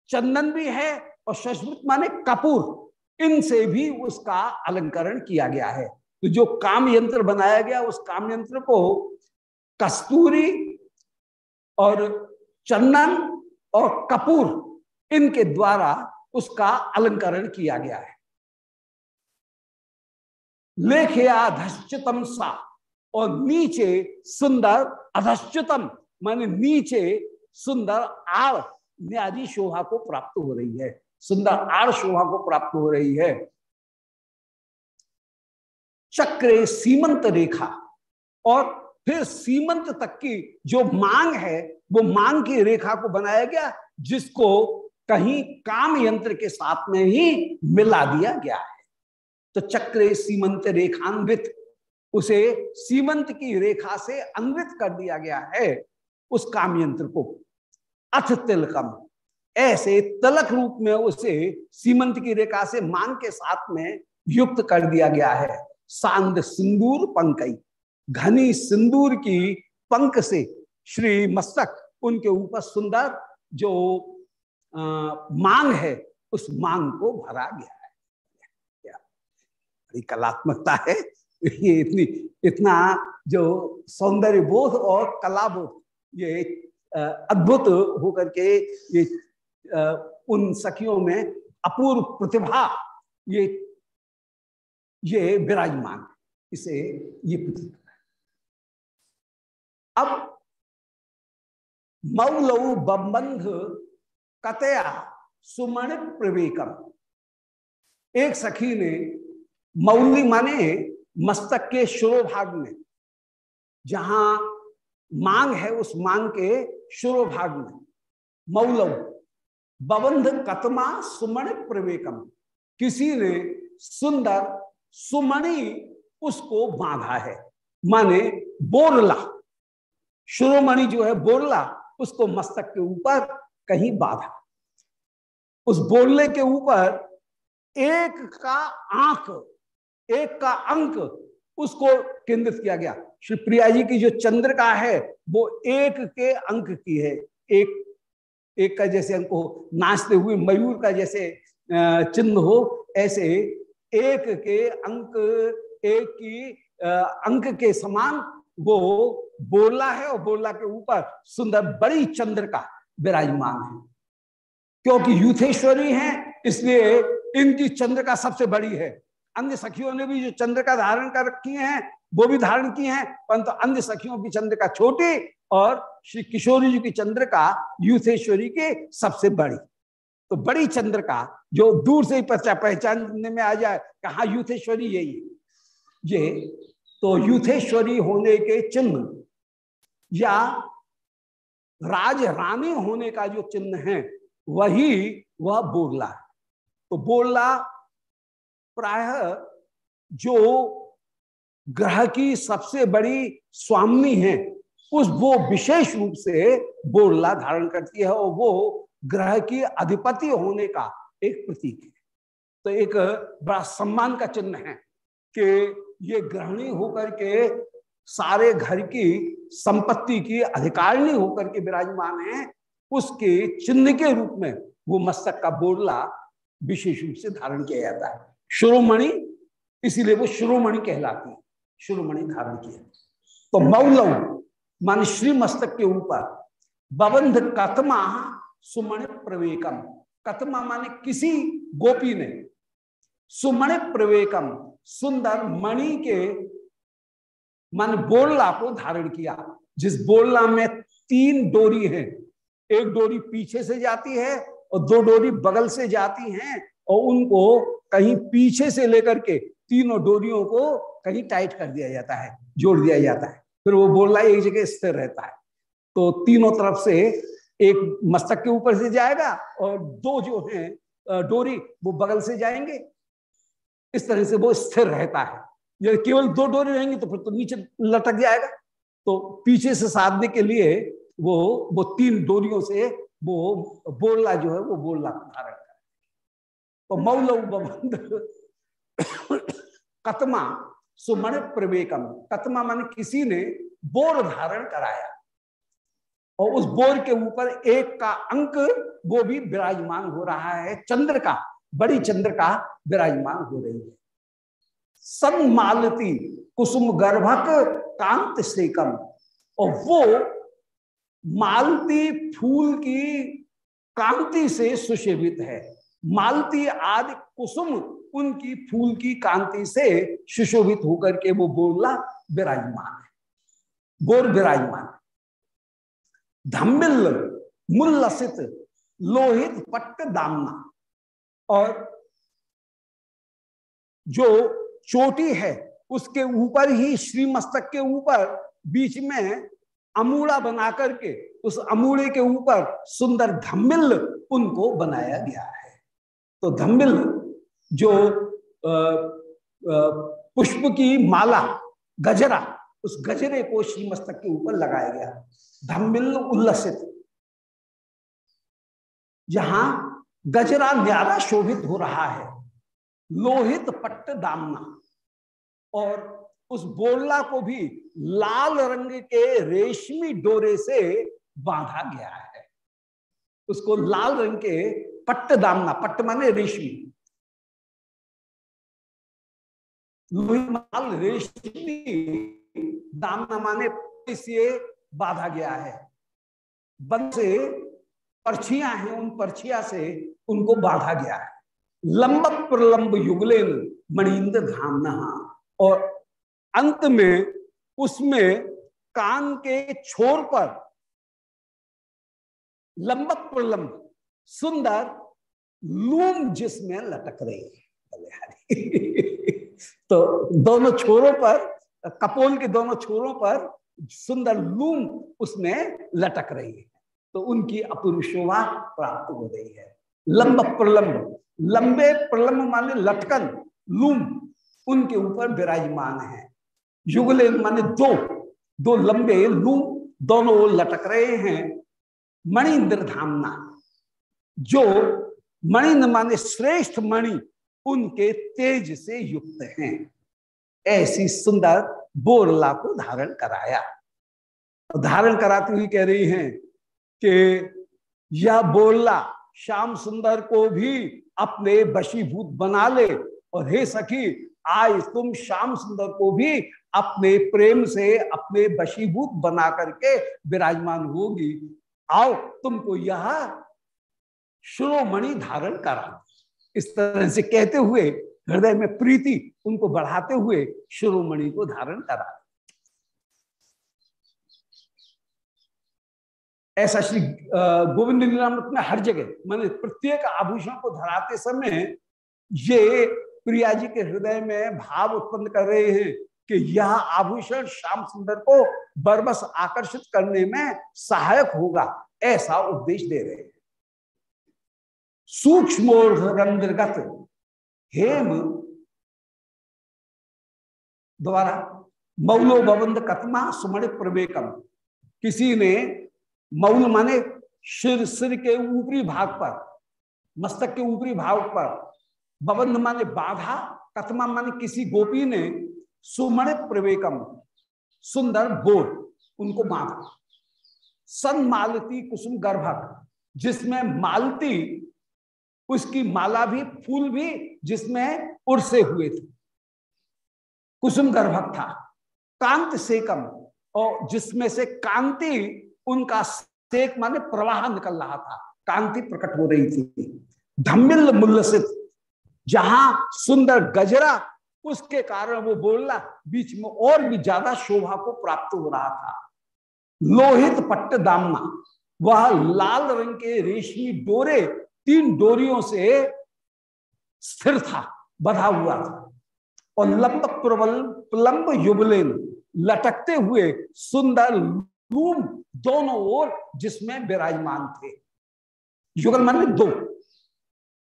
चंदन भी है और शशभृत माने कपूर। इनसे भी उसका अलंकरण किया गया है। तो जो काम यंत्र बनाया गया, उस काम यंत्र को कस्तूरी और चंदन और कपूर इनके द्वारा उसका अलंकरण किया गया है। लेखया अधश्चितम सा और नीचे सुंदर अधश्चितम माने नीचे सुंदर आड़ न्यारी शोभा को प्राप्त हो रही है। सुंदर आर शोभा को प्राप्त हो रही है। चक्रे सीमंत रेखा और फिर सीमंत तक की जो मांग है, वो मांग की रेखा को बनाया गया, जिसको कहीं काम यंत्र के साथ में ही मिला दिया गया है। तो चक्रे सीमंत रेखान्वित, उसे सीमंत की रेखा से अन्वित कर दिया गया है उस काम यंत्र को। अथ तिलकम ऐसे तलक रूप में उसे सीमंत की रेखा से मांग के साथ में युक्त कर दिया गया है। सांद सिंदूर पंकई घनी सिंदूर की पंख से श्री मस्तक उनके ऊपर सुंदर जो आ, मांग है उस मांग को भरा गया है। बड़ी कलात्मकता है। ये इतनी इतना जो सौंदर्य बोध और कला बोध ये अद्भुत होकर के ये उन सखियों में अपूर्व प्रतिभा, ये ये विराजमान, इसे ये प्रतीक अब, मौलऊ बंबंध कतया सुमण प्रवेकम। एक सखी ने मौली माने मस्तक के शुरू भाग में, जहाँ मांग है उस मांग के शुरू भाग में मौलव बबंध कतमा सुमण प्रवेकम। किसी ने सुंदर सुमणि उसको बांधा है। माने बोरला। शुरोमणि जो है बोरला, उसको मस्तक के ऊपर कहीं बांधा। उस बोलने के ऊपर एक का आँख, एक का अंक उसको केंद्रित किया गया। श्री प्रिया जी की जो चंद्रिका है, वो एक के अंक की है। एक एक का जैसे अंक हो नाचते हुए मयूर का जैसे चिन्ह हो, ऐसे एक के अंक, एक की अंक के समान वो बोला है और बोला के ऊपर सुंदर बड़ी चंद्र का विराजमान है। क्योंकि यूथेश्वरी है, इसलिए इनकी चंद्र का सबसे बड़ी है। अन्य सखियों ने भी जो चंद्र का धारण कर रखी हैं वो भी धारण की हैं, परंतु अन्य सखियों की चंद्र का छोटी और श्री किशोरी जी की चंद्र का यूथेश्वरी के सबसे बड़ी। तो बड़ी चंद्र का जो दूर से ही पहचानने में आ जाए कहा यूथेश्वरी यही ये तो यूथेश्वरी होने के चिन्ह या राज रानी होने का जो चिन्ह है, वही वह बोरला है। तो बोरला प्राय जो ग्रह की सबसे बड़ी स्वामी है। उस वो विशेष रूप से बोरला धारण करती है और वो ग्रह की अधिपति होने का एक प्रतीक है। तो एक बड़ा सम्मान का चिन्ह है कि ये ग्रहणी होकर के सारे घर की संपत्ति की अधिकारिणी होकर के विराजमान है। उसके चिन्ह के रूप में वो मस्तक का बोरला विशेष रूप से धारण किया जाता है। शिरोमणि, इसीलिए वो शिरोमणि कहलाती है। शिरोमणि धारण किया। तो मौलव मान श्री मस्तक के ऊपर, बबंध कथमा सुमण प्रवेकम। कथमा माने किसी गोपी ने। सुमण प्रवेकम, सुंदर मणि के मान बोलला को धारण किया। जिस बोलला में तीन डोरी है। एक डोरी पीछे से जाती है और दो डोरी बगल से जाती हैं और उनको कहीं पीछे से लेकर के तीनों डोरियों को कहीं टाइट कर दिया जाता है, जोड़ दिया जाता है। फिर वो बोलना एक जगह स्थिर रहता है। तो तीनों तरफ़ से एक मस्तक के ऊपर से जाएगा और दो जो हैं डोरी, वो बगल से जाएँगे। इस तरह से वो स्थिर रहता है। यदि केवल दो डोरी रहेंगी तो फिर तो नीचे लटक जाएगा। तो पीछे से साधने के लिए वो वो तीन डोरियों से वो बोलना जो है, वो बोलना धारण कर तो मौल कतमा सुमण प्रवेकम कतमा मान किसी ने बोर धारण कराया। और उस बोर के ऊपर एक का अंक, वो भी विराजमान हो रहा है। चंद्र का, बड़ी चंद्र का विराजमान हो रही है। सन्मालती कुसुम गर्भक कांत सेकम। और वो मालती फूल की कांति से सुशोभित है। मालती आदि कुसुम उनकी फूल की कांति से सुशोभित होकर के वो बोरला विराजमान है। बोर विराजमान धम्बिल मुल्लसित, लोहित, पट्ट दामना। और जो चोटी है, उसके ऊपर ही श्री मस्तक के ऊपर बीच में अमूड़ा बना करके उस अमूड़े के ऊपर सुंदर धम्मिल उनको बनाया गया है। तो धम्मिल जो पुष्प की माला, गजरा, उस गजरे को श्री मस्तक के ऊपर लगाया गया। धम्मिल उल्लसित। जहाँ गजरा न्यारा शोभित हो रहा है, लोहित पट्ट दामना, और उस बोरला को भी लाल रंग के रेशमी डोरे से बांधा गया है। उसको लाल रंग के पट्ट दामना, पट्ट माने रेशमी। लाल रेशमी दामना माने से बाधा गया है। बन से पर्चियाँ हैं, उन पर्चिया से उनको बाधा गया है। लंब प्रलंब युगलेन मणिंद्र धाम नहा और अंत में उसमें कान के छोर पर लंबक प्रलंब सुंदर लूम जिसमें लटक रही है। तो दोनों छोरों पर, कपोल के दोनों छोरों पर सुंदर लूम उसमें लटक रही है। तो उनकी अपूर्व शोभा प्राप्त हो रही है। लंब प्रलंब, लंबे प्रलंब माने लटकन, लूम, उनके ऊपर विराजमान है। युगले माने दो दो लंबे लूम, दोनों लटक रहे हैं। मणिंद्र धामना, जो मणिंद्र माने श्रेष्ठ मणि उनके तेज से युक्त हैं। ऐसी सुंदर बोरला को धारण कराया। धारण कराती हुई कह रही हैं कि यह बोरला श्याम सुंदर को भी अपने बशीभूत बना ले और हे सखी, आज तुम श्याम सुंदर को भी अपने प्रेम से अपने बशीभूत बना करके विराजमान होगी। आओ, तुमको यह शिरोमणि धारण करा इस तरह से कहते हुए, हृदय में प्रीति उनको बढ़ाते हुए शिरोमणि को धारण करा। ऐसा श्री गोविंद लीलामृत में हर जगह, मैंने प्रत्येक आभूषण को धराते समय ये प्रिया जी के हृदय में भाव उत्पन्न कर रहे हैं कि यह आभूषण श्याम सुंदर को बरबस आकर्षित करने में सहायक होगा, ऐसा उपदेश दे रहे हैं। सूक्ष्मोर्धरंद्रगत हेम द्वारा मौलो बबंद कतमा सुमण प्रवेकम किसी ने मौल माने सिर सिर के ऊपरी भाग पर, मस्तक के ऊपरी भाग पर बबंध माने बाधा, कथमा माने किसी गोपी ने सुमण प्रवेकम सुंदर बोर उनको बांधा। सन मालती कुसुम गर्भक, जिसमें मालती उसकी माला भी, फूल भी जिसमें उर्से हुए थे। कुसुम गर्भक था। कांत सेकम, और जिसमें से कांति, उनका सेक माने प्रवाह निकल रहा था। कांति प्रकट हो रही थी। धम्मिल मुल्लसित जहाँ सुंदर गजरा, उसके कारण वो बोलना बीच में और भी ज़्यादा शोभा को प्राप्त हो रहा था। लोहित पट्ट दामना, वह लाल रंग के रेशमी डोरे तीन डोरियों से स्थिर था, बधा हुआ था। और लंब प्रबल, प्लम्ब युगलेन लटकते हुए सुंदर लूम दोनों ओर जिसमें विराजमान थे। युगल मान दो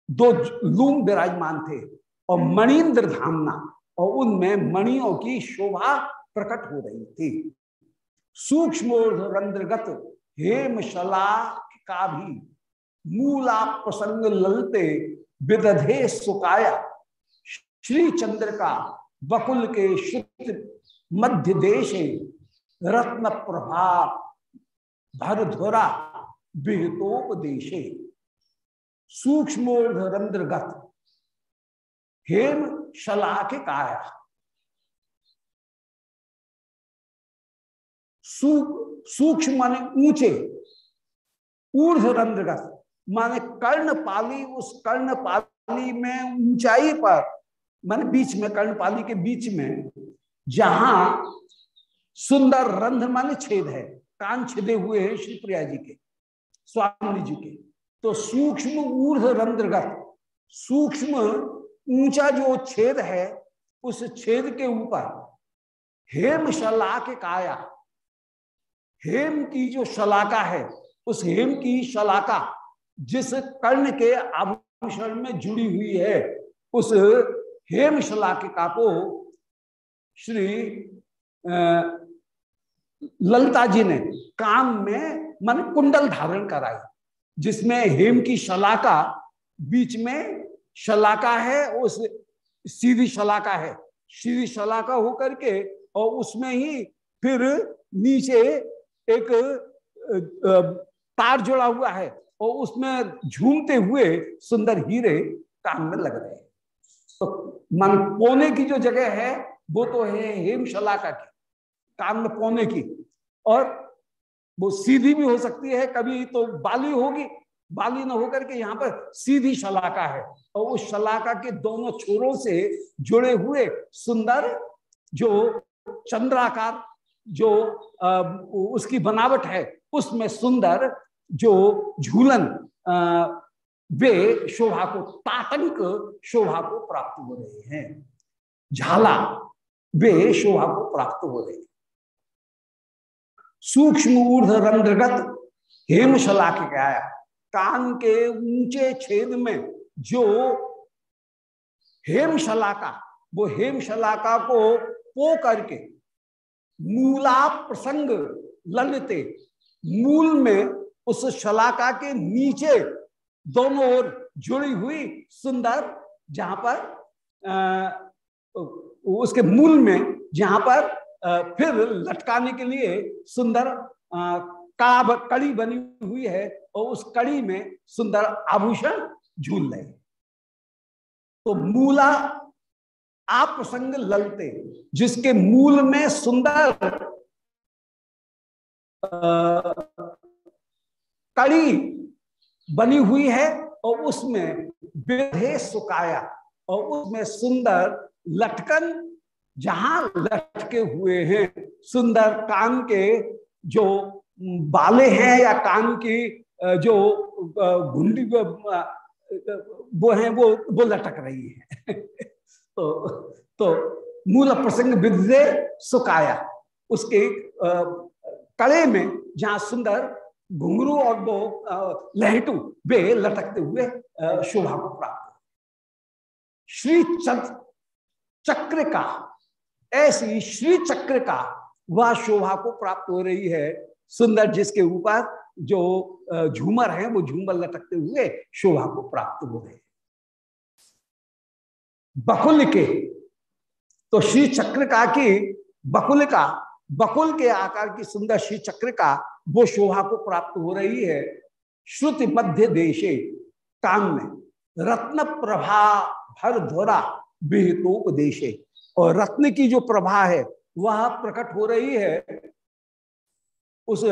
दो लूम विराजमान थे और मणिन्द्र धामना और उनमें मणियों की शोभा प्रकट हो रही थी। सूक्ष्म रंध्रगत हेम शला का भी मूला प्रसंग ललते विदधे सुकाया। श्री चंद्र का बकुल के शुद्ध मध्य देश रत्न प्रभा भरधुरा विहितोपदेशे सूक्ष्मोर्धरंध्रगत हेम शलाख काया। सूक्ष्म माने ऊँचे ऊर्धरंध्रगत माने कर्णपाली उस कर्णपाली में ऊंचाई पर, माने बीच में कर्णपाली के बीच में, जहाँ सुंदर रंध्र माने छेद है, कान छिदे हुए हैं श्री प्रिया जी के, स्वामी जी के। तो सूक्ष्म ऊर्ध रंध्रगत, सूक्ष्म ऊँचा जो छेद है, उस छेद के ऊपर, हेम शला के काया, हेम की जो शलाका है, उस हेम की शलाका जिस कर्ण के आभूषण में जुड़ी हुई है, उस हेम शलाकिका को श्री ललता जी ने काम में मन कुंडल धारण कराई, जिसमें हेम की शलाका बीच में शलाका है, उस सीधी शलाका है। सीधी शलाका होकर के और उसमें ही फिर नीचे एक तार जुड़ा हुआ है। और उसमें झूमते हुए सुंदर हीरे कान में लग रहे हैं। तो मन पोने की जो जगह है, वो तो है हेम शलाका की कान में पोने की। और वो सीधी भी हो सकती है, कभी तो बाली होगी, बाली न होकर के यहाँ पर सीधी शलाका है। और उस शलाका के दोनों छोरों से जुड़े हुए सुंदर जो चंद्राकार, जो उसकी बनावट है, उसमें सुंदर जो झूलन वे शोभा को तातंक शोभा को प्राप्त हो रहे हैं। झाला, वे शोभा को प्राप्त हो रहे हैं। सूक्ष्म ऊर्ध रंध्रगत, हेमशला के आया कान के ऊँचे छेद में जो हेमशला का, वो हेमशलाका को पो करके, मूला प्रसंग ललते, मूल में उस शलाका के नीचे दोनों ओर जुड़ी हुई सुंदर जहाँ पर आ, उसके मूल में जहाँ पर आ, फिर लटकाने के लिए सुंदर काब कड़ी बनी हुई है और उस कड़ी में सुंदर आभूषण झूल रहे तो मूला आप प्रसंग ललते जिसके मूल में सुंदर कड़ी बनी हुई है और उसमें विधे सुकाया और उसमें सुंदर लटकन जहाँ लटके हुए हैं। सुंदर कान के जो बाले हैं या कान की जो घुंडी वो है, वो वो लटक रही है। तो तो मूल प्रसंग विधे सुकाया। उसके कड़े में जहाँ सुंदर घुंगरू और वो लहटू, वे लटकते हुए शोभा को प्राप्त श्री चक्र का, ऐसी श्री चक्र का वह शोभा को प्राप्त हो रही है। सुंदर जिसके ऊपर जो झूमर है, वो झूमर लटकते हुए शोभा को प्राप्त हो रहे बकुल के तो श्री चक्र का की बकुल का बकुल के आकार की सुंदर श्री चक्र का वो शोभा को प्राप्त हो रही है श्रुति मध्य देशे कान में। रत्न प्रभा भर ध्वरा विहितोपदेशे और रत्न की जो प्रभा है, वह प्रकट हो रही है उस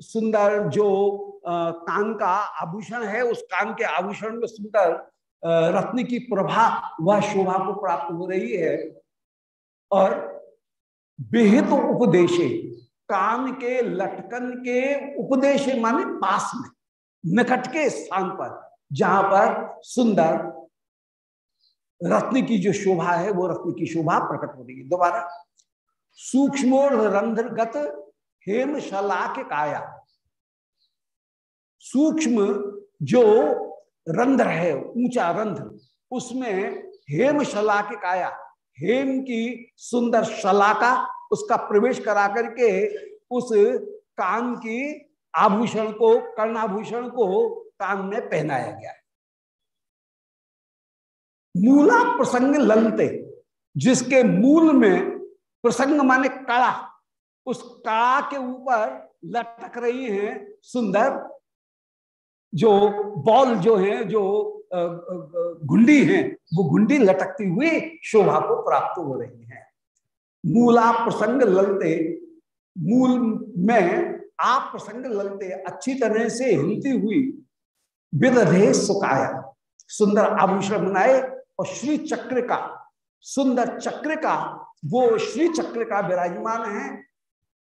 सुंदर जो कान का आभूषण है, उस कान के आभूषण में सुंदर रत्न की प्रभा वह शोभा को प्राप्त हो रही है। और विहित उपदेशे, कान के लटकन के उपदेश, माने पास में, निकट के स्थान पर, जहाँ पर सुंदर रत्न की जो शोभा है, वो रत्न की शोभा प्रकट हो रही है। दोबारा सूक्ष्म रंध्रगत हेम शला के काया। सूक्ष्म जो रंध्र है, ऊँचा रंध्र, उसमें हेम शला के काया। हेम की सुंदर शलाका उसका प्रवेश करा करके उस कान की आभूषण को, कर्णाभूषण को कान में पहनाया गया है। मूला प्रसंग ललते जिसके मूल में प्रसंग माने कड़ा उस कड़ा के ऊपर लटक रही है सुंदर जो बॉल जो है, जो घुंडी है, वो घुंडी लटकती हुई शोभा को प्राप्त हो रही है। मूला प्रसंग ललते, मूल में आप प्रसंग ललते, अच्छी तरह से हिलती हुई विदधे सुकाया सुंदर आभूषण बनाए और श्री चक्र का, सुंदर चक्र का, वो श्री चक्र का विराजमान है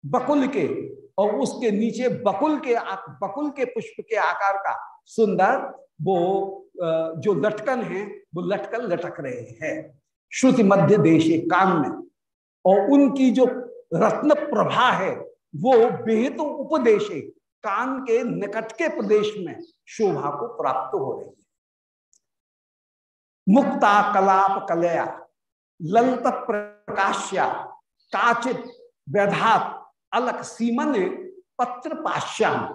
बकुल के और उसके नीचे बकुल के बकुल के पुष्प के आकार का सुंदर वो जो लटकन है, वो लटकन लटक रहे हैं। श्रुति मध्य देश कान में। और उनकी जो रत्न प्रभा है, वो बेहद उपदेश, कान के निकट के प्रदेश में शोभा को प्राप्त हो रही है। मुक्ता कलाप कलया, ललित प्रकाश्या, काचित, व्यधात अलक सीमन पत्र पाश्याम।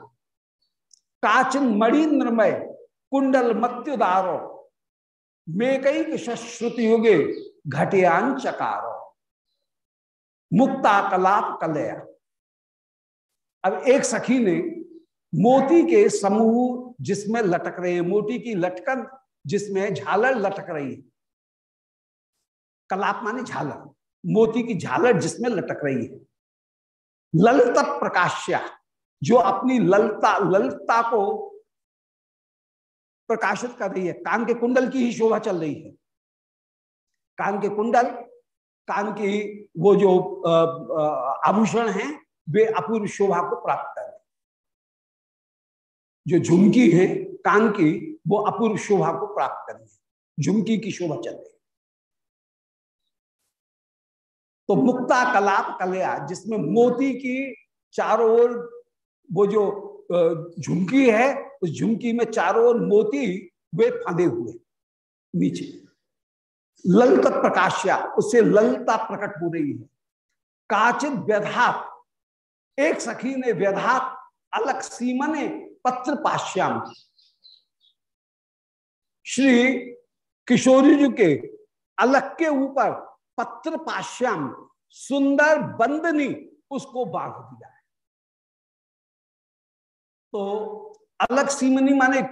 काचिन मणिन्द्रमय, कुंडल मत्युदारो। मेकई श्रुति युगे घटियान चकारो। मुक्ता कलाप कलया। अब एक सखी ने मोती के समूह जिसमें लटक रहे हैं, मोती की लटकन जिसमें झालर लटक रही है। कलाप माने झालर, मोती की झालर जिसमें लटक रही है। ललित प्रकाश्या। जो अपनी ललता ललितता को प्रकाशित कर रही है, कान के कुंडल की ही शोभा चल रही है। कान के कुंडल, कान की वो जो आभूषण हैं, वे अपूर्व शोभा को प्राप्त कर रहे जो झुमकी है, कान की, वो अपूर्व शोभा को प्राप्त कर रही है। झुमकी की शोभा चल रही तो मुक्ता कलाप कलया, जिसमें मोती की चारों ओर वो जो झुमकी है, उस झुमकी में चारों ओर मोती वे फंदे हुए नीचे। ललित प्रकाश्या, उससे ललिता प्रकट हो रही है। काचित व्यधात एक सखी ने व्यधात अलग सीमने पत्र पाश्याम। श्री किशोरी जी के अलग के ऊपर पत्र पाश्याम, सुंदर बंदनी उसको बाँध दिया है। तो अलग सीमनी माने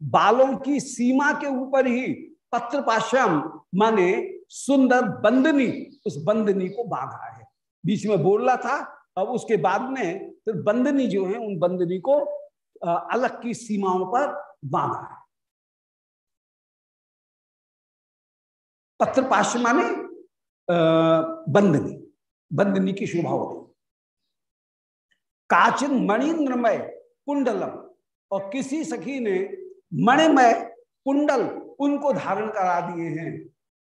बालों की सीमा के ऊपर ही पत्र पाश्याम माने सुंदर बंदनी उस बंदनी को बांधा है। बीच में बोल रहा था, अब उसके बाद में फिर बंदनी जो है उन बंदनी को अलग की सीमाओं पर बांधा है। पत्र पाश्य माने बंदनी। बंदनी की शोभा हो रही काचिन मणिन्द्रमय कुंडलम। और किसी सखी ने मणिमय कुंडल उनको धारण करा दिए हैं।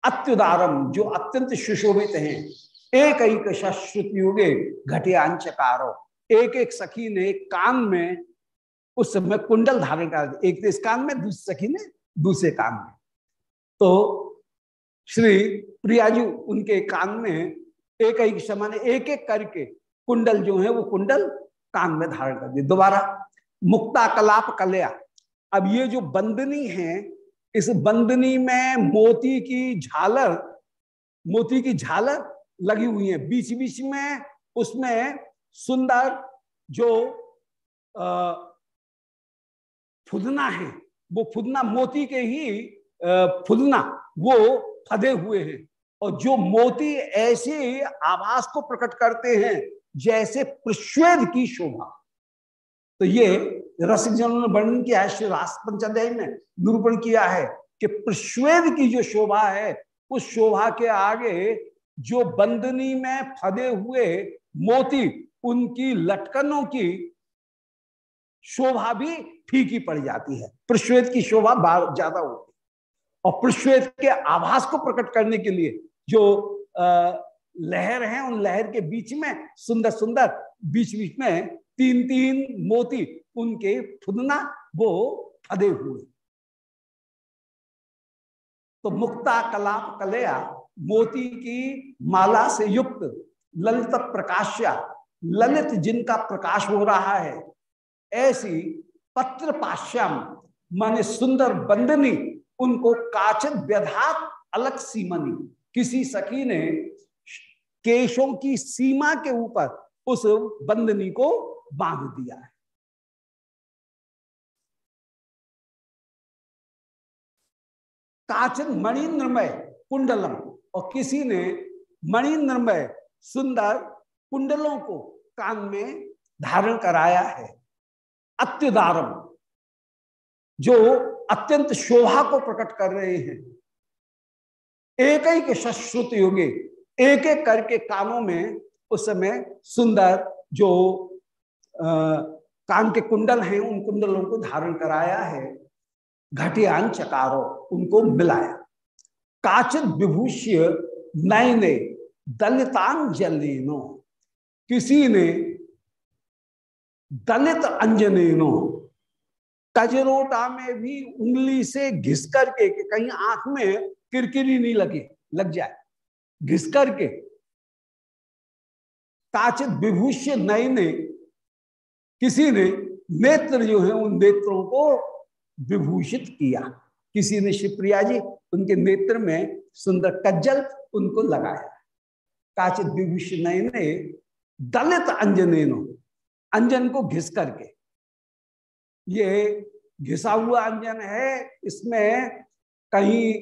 अत्युदारम, जो अत्यंत सुशोभित हैं। एक एक श्रुतियोगे घटियांचकारो। एक एक सखी ने कान में उस समय कुंडल धारण कर एक तो इस कान में दूसरी सखी ने दूसरे कान में। तो श्री प्रियाजू उनके कान में एक एक समय एक एक करके कुंडल जो है वो कुंडल कान में धारण कर दिए। दोबारा मुक्ता कलाप कल्या अब ये जो बंदनी है, इस बंदनी में मोती की झालर, मोती की झालर लगी हुई है। बीच बीच में उसमें सुंदर जो फुदना है, वो फुदना मोती के ही फुदना, वो फदे हुए हैं और जो मोती ऐसे आवास को प्रकट करते हैं, जैसे प्रश्वेद की शोभा। तो ये रसिक ने वर्णन किया है श्री रास पंचाध्याय ने। निरूपण किया है कि प्रश्वेद की जो शोभा है, उस शोभा के आगे जो बंदनी में फदे हुए मोती, उनकी लटकनों की शोभा भी फीकी पड़ जाती है। प्रश्वेद की शोभा ज़्यादा होती है। और प्रश्वेत के आभास को प्रकट करने के लिए जो लहर है, उन लहर के बीच में, सुंदर सुंदर, बीच बीच में तीन तीन मोती उनके फुदना वो फदे हुए। तो मुक्ता कलाप कलया, मोती की माला से युक्त, ललित प्रकाश्या, ललित जिनका प्रकाश हो रहा है, ऐसी पत्र पाश्याम, माने सुंदर बंदनी उनको काचित व्यधात अलग सीमनी। किसी सखी ने केशों की सीमा के ऊपर उस बंदनी को बाँध दिया है। काचन मणिन्द्रमय कुंडलम और किसी ने मणिन्द्रमय सुंदर कुंडलों को कान में धारण कराया है। अत्युदारम, जो अत्यंत शोभा को प्रकट कर रहे हैं। एक ही के शश्रुत युगे एक एक करके कानों में उस समय सुंदर जो आ, कान के कुंडल हैं उन कुंडलों को धारण कराया है। घटियान चकारो उनको मिलाया। काचित विभूष्य नयने दलितांजलिनो किसी ने दलित अंजनेनो कजरोटा में भी उंगली से घिस करके कि कहीं आँख में किरकिरी नहीं लगे, लग जाए। घिस करके। काचित विभूष्य नए ने किसी ने नेत्र जो है उन नेत्रों को विभूषित किया। किसी ने शिवप्रिया जी, उनके नेत्र में सुंदर कज्जल उनको लगाया। काचित विभूषण ने दलित अंजनेनो, अंजन को घिस करके। ये घिसा हुआ अंजन है इसमें कहीं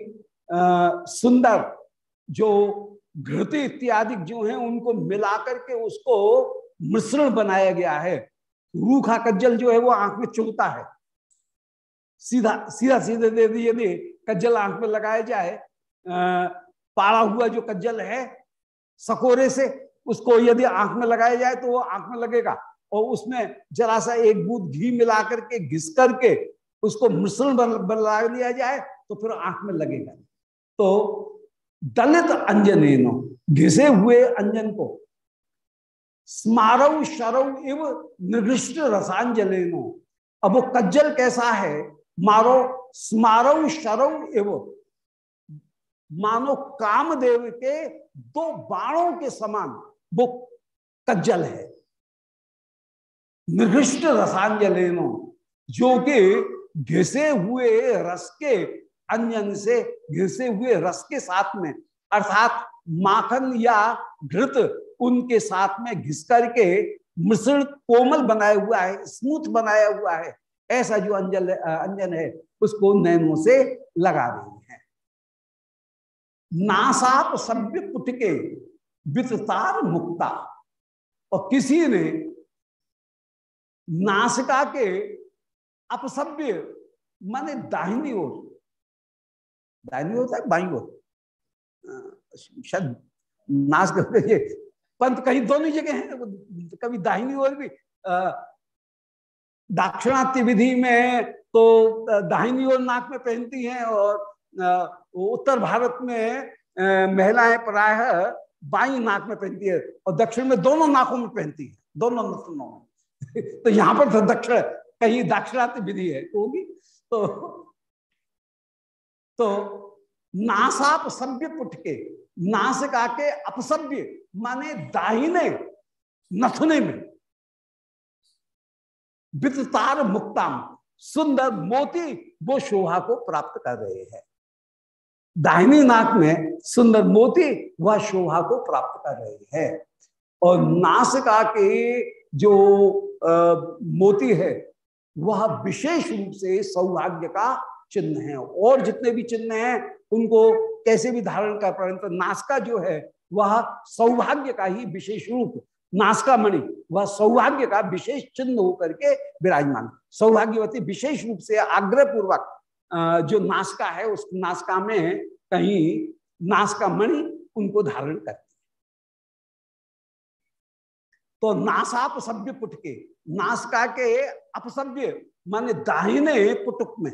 आ, सुंदर जो घृति इत्यादि जो है उनको मिलाकर के उसको मिश्रण बनाया गया है। रूखा कज्जल जो है वो आँख में चुभता है। सीधा सीधा सीधे दे यदि कज्जल आँख में लगाया जाए पाड़ा हुआ जो कज्जल है सकोरे से उसको यदि आँख में लगाया जाए तो वो आँख में लगेगा। और उसमें जरा सा एक बूथ घी मिला करके, घिस करके उसको मिश्रण बना लिया जाए तो फिर आँख में लगेगा। तो दलित अंजन घिसे हुए अंजन को, स्मारव शरव इव निर्दिष्ट रसांजलेनो अब वो कज्जल कैसा है? मारो स्मारव शरव इव। मानो कामदेव के दो बाणों के समान वो कज्जल है। निर्दिष्ट रसांजलेनो जो कि घिसे हुए रस के अंजन से, घिसे हुए रस के साथ में, अर्थात माखन या घृत, उनके साथ में घिस करके मिश्रण कोमल बनाया हुआ है, स्मूथ बनाया हुआ है, ऐसा जो अंजल, अंजन है, उसको नैनों से लगा रही है। नासाप सभ्य पुट के वितार मुक्ता। और किसी ने नासिका के अपसभ्य माने दाहिनी ओर। दाहिनी होता है बाई ओर? शायद नाश पंत कहीं दोनों जगह है कभी दाहिनी ओर भी। दाक्षिणात्य विधि में तो दाहिनी ओर नाक में पहनती हैं और उत्तर भारत में महिलाएँ प्राय बाई नाक में पहनती है और दक्षिण में दोनों नाकों में पहनती है, दोनों नथनों में। तो यहाँ पर तो दक्षिण, कहीं दाक्षिणात्य विधि है, होगी। तो तो नासाप सभ्य पुट के नासिका के अपसभ्य माने दाहिने, नथुने में। वितार मुक्ताम, सुंदर मोती वो शोभा को प्राप्त कर रहे हैं। दाहिनी नाक में सुंदर मोती वह शोभा को प्राप्त कर रहे हैं। और नासिका के जो आ, मोती है वह विशेष रूप से सौभाग्य का चिन्ह है। और जितने भी चिन्ह हैं उनको कैसे भी धारण कर परंतु नासका जो है वह सौभाग्य का ही विशेष रूप। नासका मणि वह सौभाग्य का विशेष चिन्ह होकर के विराजमान। सौभाग्यवती विशेष रूप से आग्रह पूर्वक जो नासका है उस नासका में कहीं नासका मणि उनको धारण करती तो नासाप सभ्य पुट के नासका के अपसभ्य, माने दाहिने पुटुक में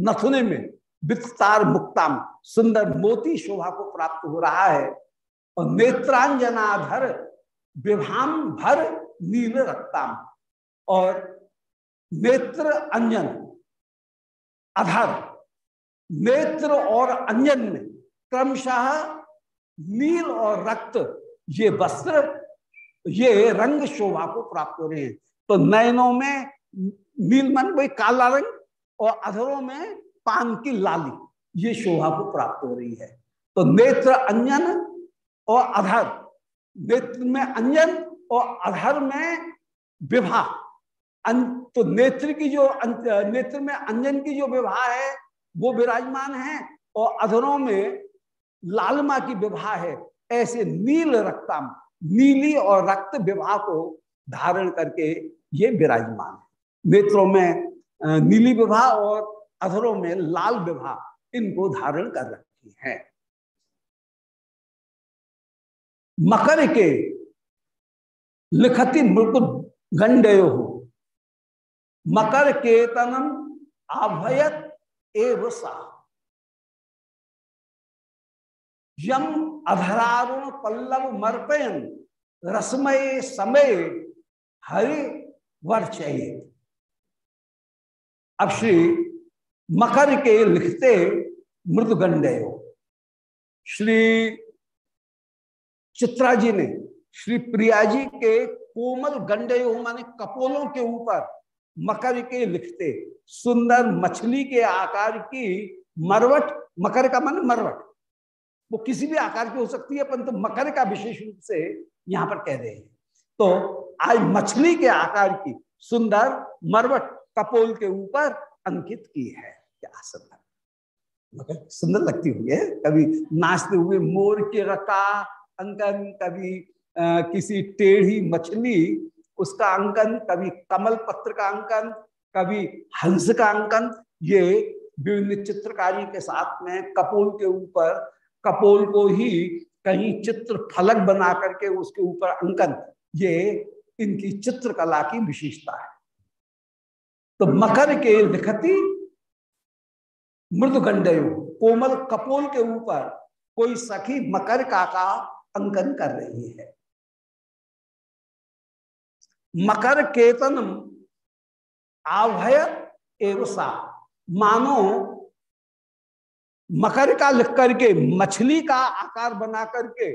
नथुने में वित्तार मुक्ताम, सुंदर मोती शोभा को प्राप्त हो रहा है। और नेत्रांजनाधर, विभाम भर नील रक्ताम। और नेत्र अंजन, अधर, नेत्र और अंजन में क्रमशः नील और रक्त, ये वस्त्र ये रंग शोभा को प्राप्त हो रहे हैं। तो नयनों में नील मन वही काला रंग और अधरों में पान की लाली, ये शोभा को प्राप्त हो रही है। तो नेत्र अंजन और अधर, नेत्र में अंजन और अधर में विवाह। तो नेत्र की जो नेत्र में अंजन की जो विवाह है, वो विराजमान है और अधरों में लालमा की विवाह है। ऐसे नील रक्तम नीली और रक्त विवाह को धारण करके ये विराजमान है। नेत्रों में नीली विवाह और अधरों में लाल विवाह इनको धारण कर रखी है। मकर के लिखती मृत गंडयो हो। मकर केतनम आभयत एव सा यम अधरारुण पल्लव मर्पयन, रसमय समय हरि वर्चये। अब श्री मकर के लिखते मृदगंडयो। श्री चित्रा जी ने, श्री प्रिया जी के कोमल गंडयो, माने कपोलों के ऊपर मकर के लिखते, सुंदर मछली के आकार की मरवट, मकर का मन मरवट। वो किसी भी आकार की हो सकती है परंतु तो मकर का विशेष रूप से यहाँ पर कह रहे हैं। तो आज मछली के आकार की सुंदर मरवट कपोल के ऊपर अंकित की है। क्या सुंदर। मगर सुंदर लगती हुई है? कभी नाचते हुए मोर के रका अंकन कभी आ, किसी टेढ़ी मछली उसका अंकन कभी कमल पत्र का अंकन कभी हंस का अंकन ये विभिन्न चित्रकारी के साथ में कपोल के ऊपर कपोल को ही कहीं चित्र फलक बना करके उसके ऊपर अंकन, ये इनकी चित्रकला की विशेषता है। तो मकर के लिखती मृदगंडयो, कोमल कपोल के ऊपर कोई सखी मकर का का अंकन कर रही है। मकर केतन आवय एवसा, मानो मकर का लिख करके, मछली का आकार बना करके,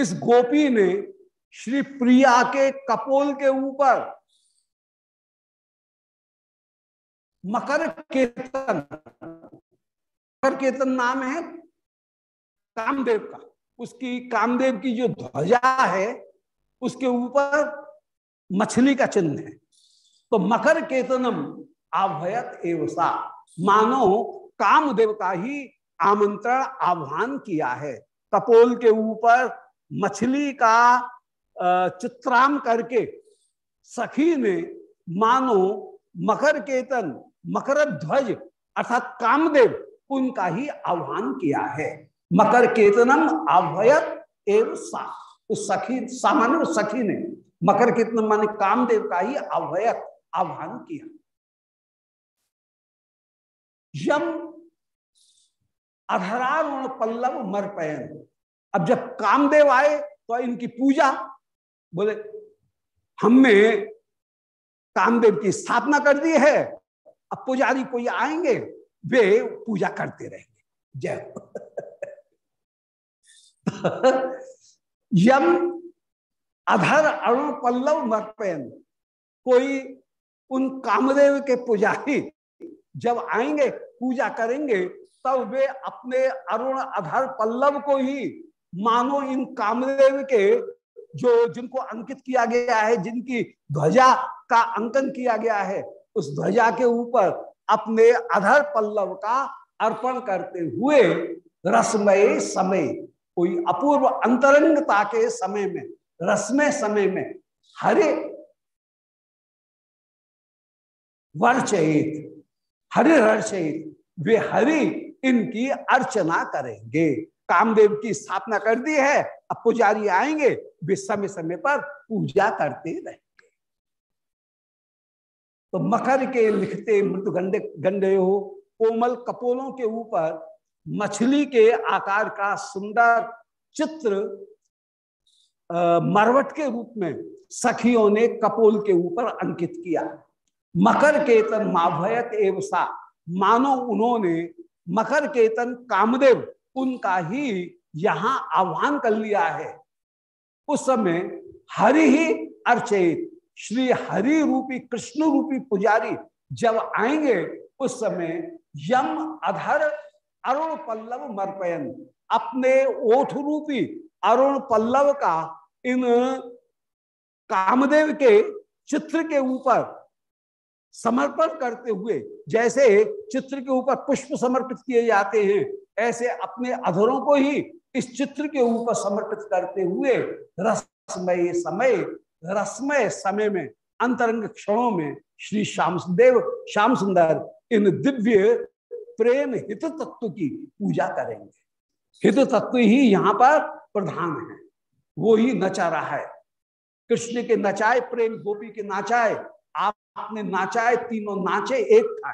इस गोपी ने श्री प्रिया के कपोल के ऊपर मकर केतन मकर केतन नाम है कामदेव का। उसकी, कामदेव की जो ध्वजा है, उसके ऊपर मछली का चिन्ह है। तो मकर केतनम आभयत एवसा। मानो कामदेव का ही आमंत्रण आह्वान किया है। कपोल के ऊपर मछली का चित्राम करके सखी ने मानो मकर केतन, मकर ध्वज अर्थात कामदेव उनका ही आह्वान किया है। मकर केतनम आभयत एवं सा। उस सखी, सामान्य सखी ने मकर केतन माने कामदेव का ही आह्वयत आह्वान किया। यम अधरारुण पल्लव मरपयन अब जब कामदेव आए तो इनकी पूजा। बोले, हमने कामदेव की स्थापना कर दी है, अब पुजारी कोई आएँगे, वे पूजा करते रहेंगे। जय। यम अधर अणु पल्लव मरपेन कोई उन कामदेव के पुजारी जब आएँगे, पूजा करेंगे तब वे अपने अरुण अधर पल्लव को ही मानो इन कामदेव के जो जिनको अंकित किया गया है, जिनकी ध्वजा का अंकन किया गया है, उस ध्वजा के ऊपर अपने अधर पल्लव का अर्पण करते हुए रसमय समय, कोई अपूर्व अंतरंगता के समय में, रसमय समय में हरे वर्चयित हरे हर्षित वे हरि इनकी अर्चना करेंगे। कामदेव की स्थापना कर दी है, अब पुजारी आएँगे, वे समय समय पर पूजा करते रहेंगे। तो मकर के लिखते मृत गंडे गंडे हो, कोमल कपोलों के ऊपर, मछली के आकार का सुंदर चित्र मरवट के रूप में सखियों ने कपोल के ऊपर अंकित किया। मकर केतन माभयत एवसा, मानो उन्होंने मकर केतन कामदेव, उनका ही यहाँ आह्वान कर लिया है। उस समय हरि ही अर्चित श्री हरि रूपी, कृष्ण रूपी पुजारी जब आएँगे, उस समय यम, अधर, अरुण पल्लव मरपयन। अपने ओठ रूपी अरुण पल्लव का इन कामदेव के चित्र के ऊपर समर्पण करते हुए, जैसे चित्र के ऊपर पुष्प समर्पित किए जाते हैं, ऐसे अपने अधरों को ही इस चित्र के ऊपर समर्पित करते हुए, रसमय समय रसमय समय में, अंतरंग क्षणों में, श्री श्याम देव श्याम सुंदर, इन दिव्य प्रेम हित तत्व की पूजा करेंगे। हित तत्व ही यहाँ पर प्रधान है। वो ही नचा रहा है। कृष्ण के नचाए, प्रेम गोपी के नाचाए आपने नाचाए तीनों नाचे, एक था।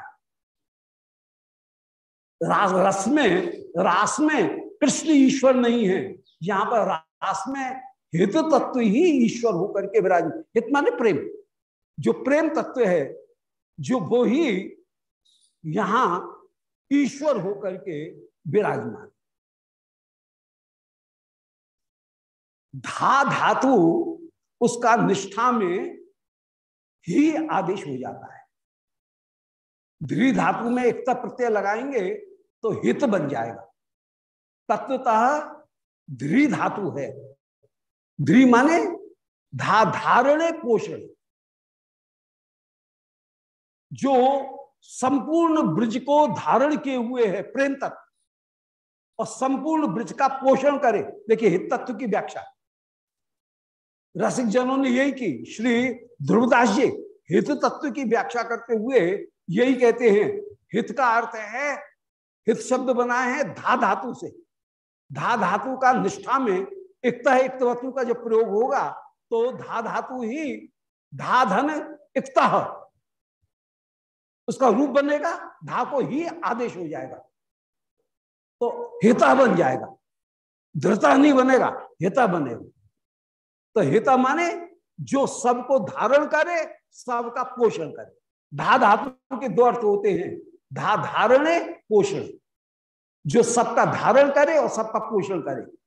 रास रस में, रास में कृष्ण ईश्वर नहीं है। यहाँ पर रास में हित तत्व ही ईश्वर होकर के विराज हित माने प्रेम। जो प्रेम तत्व है, जो वो ही यहाँ ईश्वर होकर के विराजमान। धा धातु उसका निष्ठा में ही आदेश हो जाता है। ध्री धातु में एकता प्रत्यय लगाएँगे तो हित बन जाएगा। तत्वतः ध्री धातु है। ध्री माने धा धारणे पोषण। जो संपूर्ण ब्रज को धारण किए हुए है, प्रेम तत्व, और संपूर्ण ब्रज का पोषण करे। देखिए हित तत्व की व्याख्या। रसिक जनों ने यही की। श्री ध्रुवदास जी, हित तत्व की व्याख्या करते हुए यही कहते हैं, हित का अर्थ है, हित शब्द बनाए हैं धा धातु से। धा धातु का निष्ठा में इकता इक्त वस्तु का जब प्रयोग होगा तो धा धातु ही धा धन इकता उसका रूप बनेगा, धा को ही आदेश हो जाएगा। तो हिता बन जाएगा। धृता नहीं बनेगा, हिता बनेगा। तो हिता माने जो सबको धारण करे, सबका पोषण करे। धा धातु के दो अर्थ होते हैं। धा धारणे, पोषण। जो सबका धारण करे और सबका पोषण करे।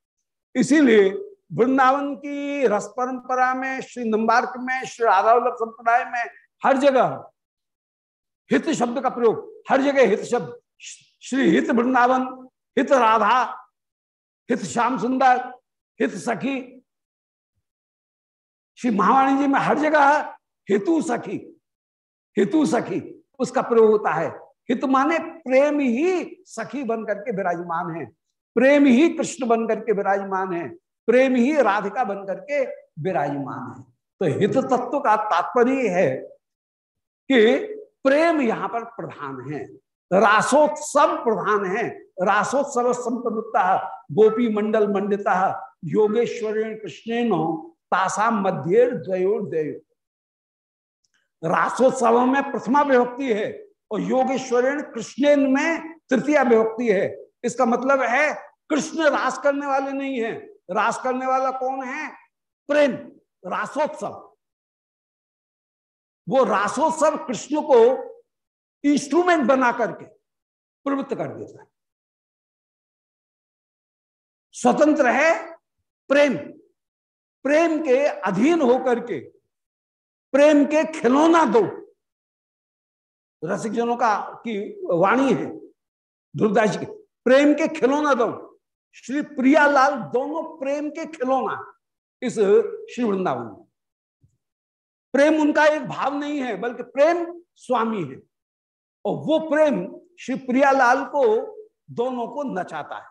इसीलिए वृंदावन की रस परंपरा में, श्री नंबार्क में, श्री राधावल्लभ संप्रदाय में हर जगह हित शब्द का प्रयोग, हर जगह हित शब्द। श्री हित वृंदावन, हित राधा, हित श्याम सुंदर, हित सखी श्री महावाणी जी में हर जगह हेतु सखी हेतु सखी, उसका प्रयोग होता है। हित माने प्रेम ही सखी बन करके विराजमान है। प्रेम ही कृष्ण बन करके विराजमान है। प्रेम ही राधिका बन करके विराजमान है। तो हित तत्व का तात्पर्य है कि प्रेम यहाँ पर प्रधान है। रासोत्सव प्रधान है। रासोत्सव संप्रवृत्ता गोपी मंडल मंडिता योगेश्वर कृष्णेनो तासाम मध्य द्वयोर्दय रासोत्सव में प्रथमा विभक्ति है और योगेश्वरण कृष्णेन में तृतीय विभक्ति है। इसका मतलब है कृष्ण रास करने वाले नहीं है। रास करने वाला कौन है? प्रेम, रासोत्सव। वो रासोत्सव कृष्ण को इंस्ट्रूमेंट बना करके प्रवृत्त कर देता है। स्वतंत्र है प्रेम। प्रेम के अधीन होकर के, प्रेम के खिलौना दो। रसिक जनों का की वाणी है, ध्रुवदास की, प्रेम के खिलौना दो। श्री प्रियालाल दोनों प्रेम के खिलौना इस श्री वृंदावन में। प्रेम उनका एक भाव नहीं है, बल्कि प्रेम स्वामी है। और वो प्रेम श्री प्रियालाल को दोनों को नचाता है।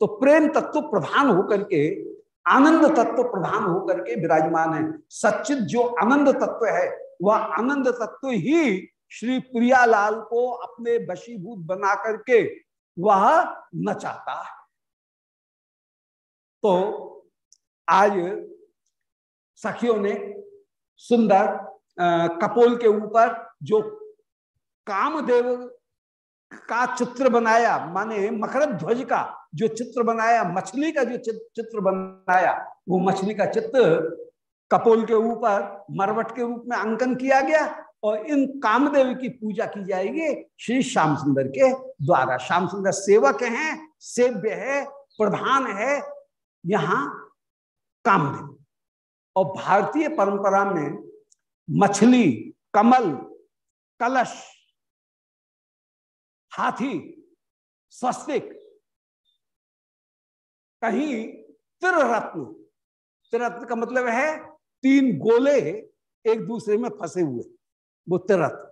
तो प्रेम तत्व प्रधान होकर के आनंद तत्व प्रधान होकर के विराजमान है। सचित जो आनंद तत्व है, वह आनंद तत्व ही श्री प्रियालाल को अपने वशीभूत बना करके वह नचाता है। तो आज सखियों ने सुंदर कपोल के ऊपर जो कामदेव का चित्र बनाया, माने मकर ध्वज का जो चित्र बनाया, मछली का जो चित्र बनाया, वो मछली का चित्र कपोल के ऊपर, मरवट के रूप में अंकन किया गया और इन कामदेव की पूजा की जाएगी श्री श्याम सुंदर के द्वारा। श्याम सुंदर सेवक हैं, सेव्य है, प्रधान है, यहाँ कामदेव। और भारतीय परंपरा में मछली, कमल, कलश हाथी स्वस्तिक कहीं त्रिरत्न। त्रिरत्न का मतलब है तीन गोले एक दूसरे में फंसे हुए, वो त्रिरत्न।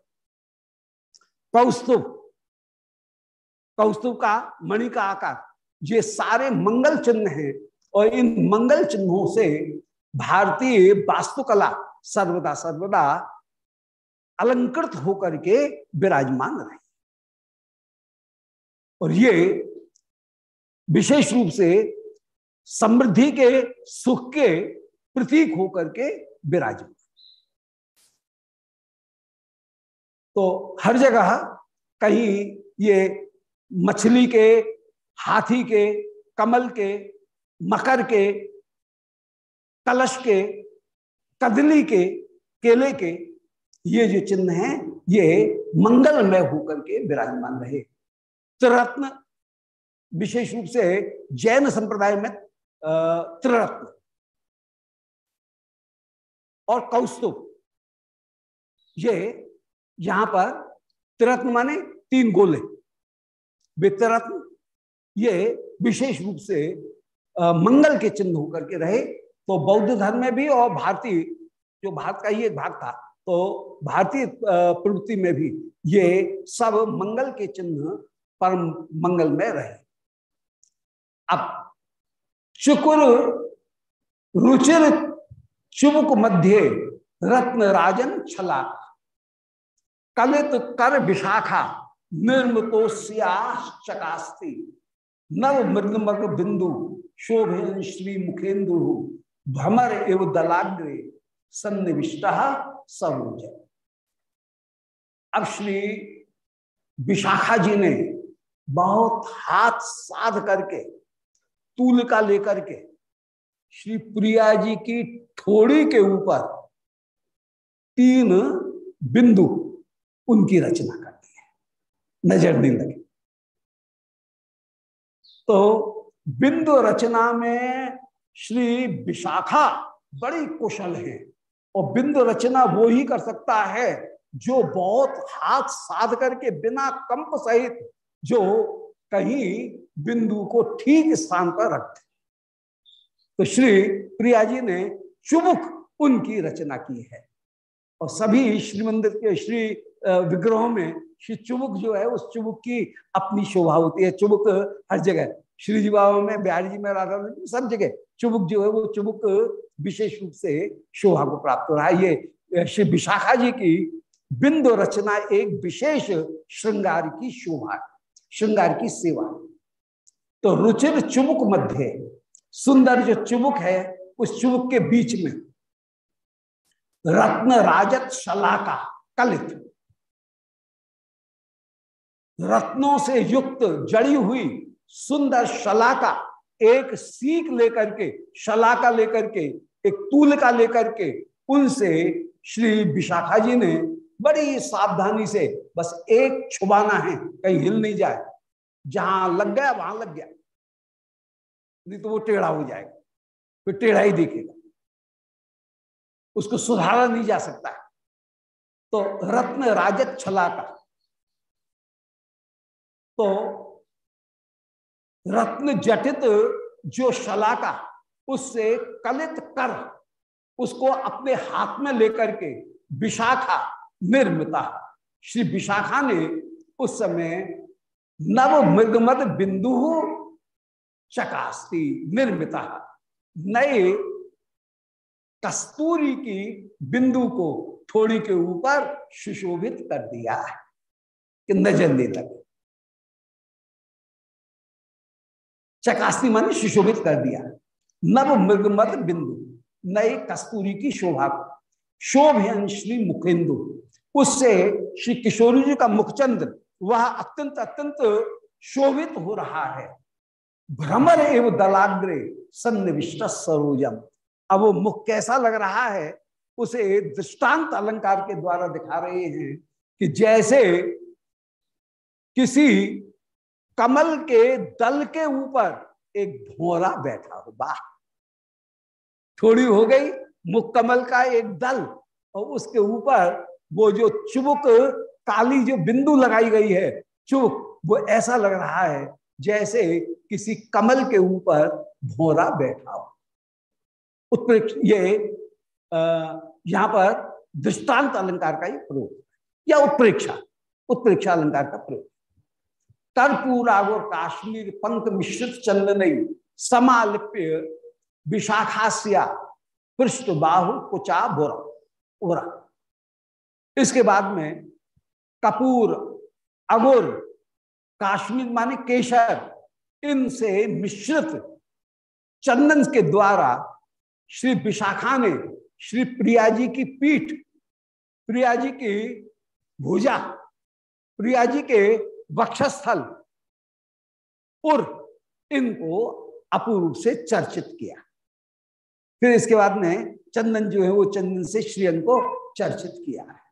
कौस्तुभ। कौस्तुभ का, मणि का आकार, ये सारे मंगल चिन्ह हैं और इन मंगल चिन्हों से भारतीय वास्तुकला सर्वदा सर्वदा अलंकृत होकर के विराजमान रहे। और ये विशेष रूप से समृद्धि के, सुख के प्रतीक होकर के विराजमान। तो हर जगह कहीं ये मछली के, हाथी के, कमल के, मकर के, कलश के, कदली के, केले के ये जो चिन्ह हैं, ये मंगलमय होकर के विराजमान रहे। त्रिरत्न। विशेष रूप से जैन संप्रदाय में त्रिरत्न। और कौस्तुभ। ये यहाँ पर त्रिरत्न माने तीन गोले। वित्रत्न ये विशेष रूप से मंगल के चिन्ह होकर के रहे तो बौद्ध धर्म में भी और भारतीय, जो भारत का ही एक भाग था तो भारतीय प्रवृत्ति में भी ये सब मंगल के चिन्ह परम मंगल में रहे। अब चुकुर रुचिर चुमुक मध्य रत्न राजन छला कलित कर विशाखा निर्मतोस्यास्ती नव मृगमग बिंदु शोभन श्री मुखेन्दु भ्रमर एव दलाग्रे सन्निविष्ट सरोज। अब श्री विशाखा जी ने बहुत हाथ साध करके, तूलिका लेकर के, श्री प्रिया जी की थोड़ी के ऊपर तीन बिंदु उनकी रचना करती है। नज़र नहीं लगे। तो बिंदु रचना में श्री विशाखा बड़ी कुशल है और बिंदु रचना वो ही कर सकता है जो बहुत हाथ साध करके बिना कंप सहित जो कहीं बिंदु को ठीक स्थान पर रखते। तो श्री प्रिया जी ने चुमुक उनकी रचना की है। और सभी श्री मंदिर के श्री विग्रहों में श्री चुमुक जो है, उस चुमुक की अपनी शोभा होती है। चुमुक हर जगह, श्री जी बाबा में बिहारी जी में, राधा में, सब जगह चुमुक जो है, वो चुमुक विशेष रूप से शोभा को प्राप्त हो रहा है। ये श्री विशाखा जी की बिंदु रचना एक विशेष श्रृंगार की शोभा श्रृंगार की सेवा। तो रुचिर चुमुक मध्य, सुंदर जो चुमुक है, उस चुमुक के बीच में रत्न राजत शलाका कलित, रत्नों से युक्त जड़ी हुई सुंदर शलाका एक सीख लेकर के शलाका लेकर के, एक तूल का लेकर के, उनसे श्री विशाखा जी ने बड़ी सावधानी से बस एक छुबाना है, कहीं हिल नहीं जाए। जहाँ लग गया, वहाँ लग गया। नहीं तो वो टेढ़ा हो जाएगा। फिर टेढ़ा ही देखेगा। उसको सुधारा नहीं जा सकता। तो रत्न राजत छला का तो रत्न जटित जो शलाका, उससे कलित कर, उसको अपने हाथ में लेकर के विशाखा निर्मिता। श्री विशाखा ने उस समय नव मृगमद बिंदु चकास्ती, निर्मिता। नए कस्तूरी की बिंदु को थोड़ी के ऊपर सुशोभित कर दिया कि नज़र लगे। चकास्ती माने सुशोभित कर दिया। नव मृगमद बिंदु, नए कस्तूरी की शोभा शोभयन श्री मुखेंदु उससे श्री किशोरी जी का मुखचंद्र वह अत्यंत अत्यंत शोभित हो रहा है। भ्रमर एवं दलाग्रे सन्निविष्ट सरोजम। अब वो मुख कैसा लग रहा है, उसे दृष्टांत अलंकार के द्वारा दिखा रहे हैं कि जैसे किसी कमल के दल के ऊपर एक भोरा बैठा हो। वाह! थोड़ी हो गई, मुख कमल का एक दल और उसके ऊपर वो जो चुबुक काली जो बिंदु लगाई गई है, चुबुक, वो ऐसा लग रहा है जैसे किसी कमल के ऊपर भोरा बैठा हो। उत्प्रेक्ष, ये यहाँ पर दृष्टांत अलंकार का ही प्रयोग या उत्प्रेक्षा उत्प्रेक्षा अलंकार का प्रयोग। कर्पूराग और काश्मीर पंख मिश्रित चंदन समालिप्य विशाखास्या पृष्ठ बाहु कुचा बोरा। इसके बाद में कपूर, अगुर, काश्मीर माने केशर, इनसे मिश्रित चंदन के द्वारा श्री विशाखा ने श्री प्रिया जी की पीठ, प्रिया जी की भुजा, प्रिया जी के वक्षस्थल और इनको अपूर्व से चर्चित किया। फिर इसके बाद में चंदन जो है वो चंदन से श्रीअंग को चर्चित किया है।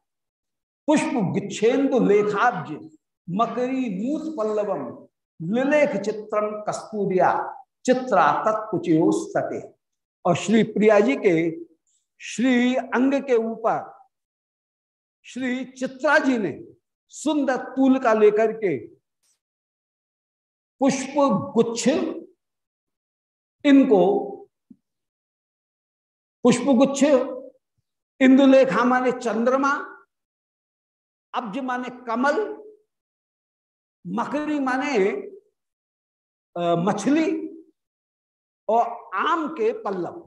पुष्प गिच्छेन्दु लेखाब्ज, मकरी मूत पल्लवम, लिलेख चित्रम कस्तूरिया, चित्रा तत्कुचो सटे और श्री प्रिया जी के श्री अंग के ऊपर श्री चित्रा जी ने सुंदर तूल का लेकर के पुष्प गुच्छ इनको पुष्प गुच्छ इंदुलेखा माने चंद्रमा अब्ज माने कमल मकरी माने मछली और आम के पल्लव।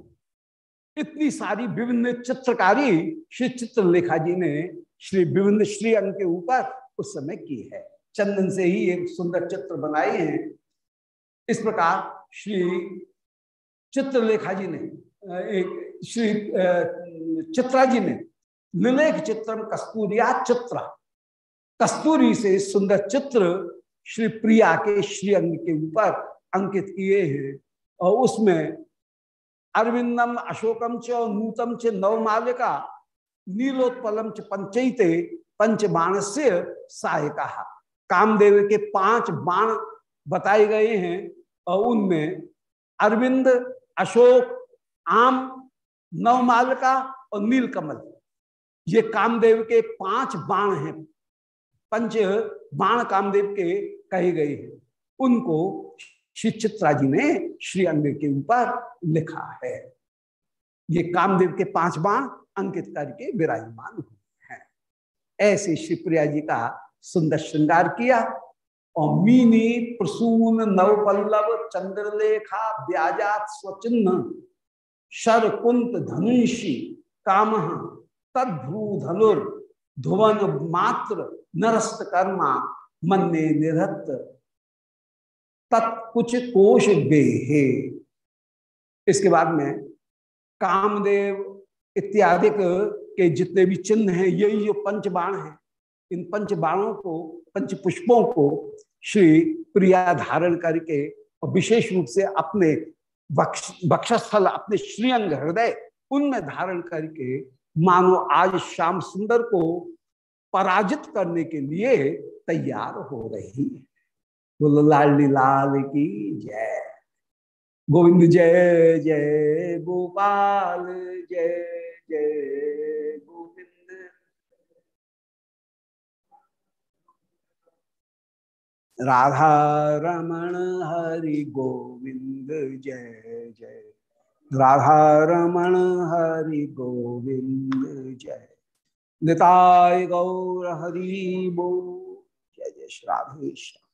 इतनी सारी विभिन्न चित्रकारी श्री चित्रलेखा जी ने श्री विभिन्न श्री अंग के ऊपर उस समय की है। चंदन से ही एक सुंदर चित्र बनाए हैं। इस प्रकार श्री चित्रलेखा जी ने एक श्री चित्रा जी ने निलेख चित्रम कस्तूरिया चित्र कस्तूरी से सुंदर चित्र श्री प्रिया के श्री अंग के ऊपर अंकित किए हैं और उसमें अरविंदम, अशोकम च, नूतम च, नवमालिका, नीलोत्पलम च, पंचते पंच बाण से सहायका। कामदेव के पाँच बाण बताए गए हैं और उनमें अरविंद, अशोक, आम, नवमालिका और नीलकमल। ये कामदेव के पाँच बाण हैं। पंच बाण कामदेव के कहे गए हैं। उनको श्री चित्रा जी ने श्री अंग के ऊपर लिखा है। ये कामदेव के पाँच बाण अंकित करके विराजमान हुए हैं। ऐसे श्री प्रिया जी का सुंदर श्रृंगार किया और मीनी प्रसून नवपल्लव चंद्रलेखा ब्याजात स्वचिन्ह शर कुंत धनुषी काम तद्भू धनुर धुवन मात्र नरस्त कर्मा मन्ने निरत तत्कुच कोश बेहे इसके बाद में कामदेव इत्यादि के जितने भी चिन्ह हैं यही जो पंच बाण है। इन पंच बाणों को पंच पुष्पों को श्री प्रिया धारण करके और विशेष रूप से अपने वक्षस्थल, अपने श्रीअंग हृदय, उनमें धारण करके मानो आज श्याम सुंदर को पराजित करने के लिए तैयार हो रही है। लाली लाल की जय। गोविंद जय जय गोपाल, जय जय गोविंद। राधा रमण हरि गोविंद, जय जय। राधा रमण हरि गोविंद, जय। निताय गौर हरी बो जय जय श्राधेश्वर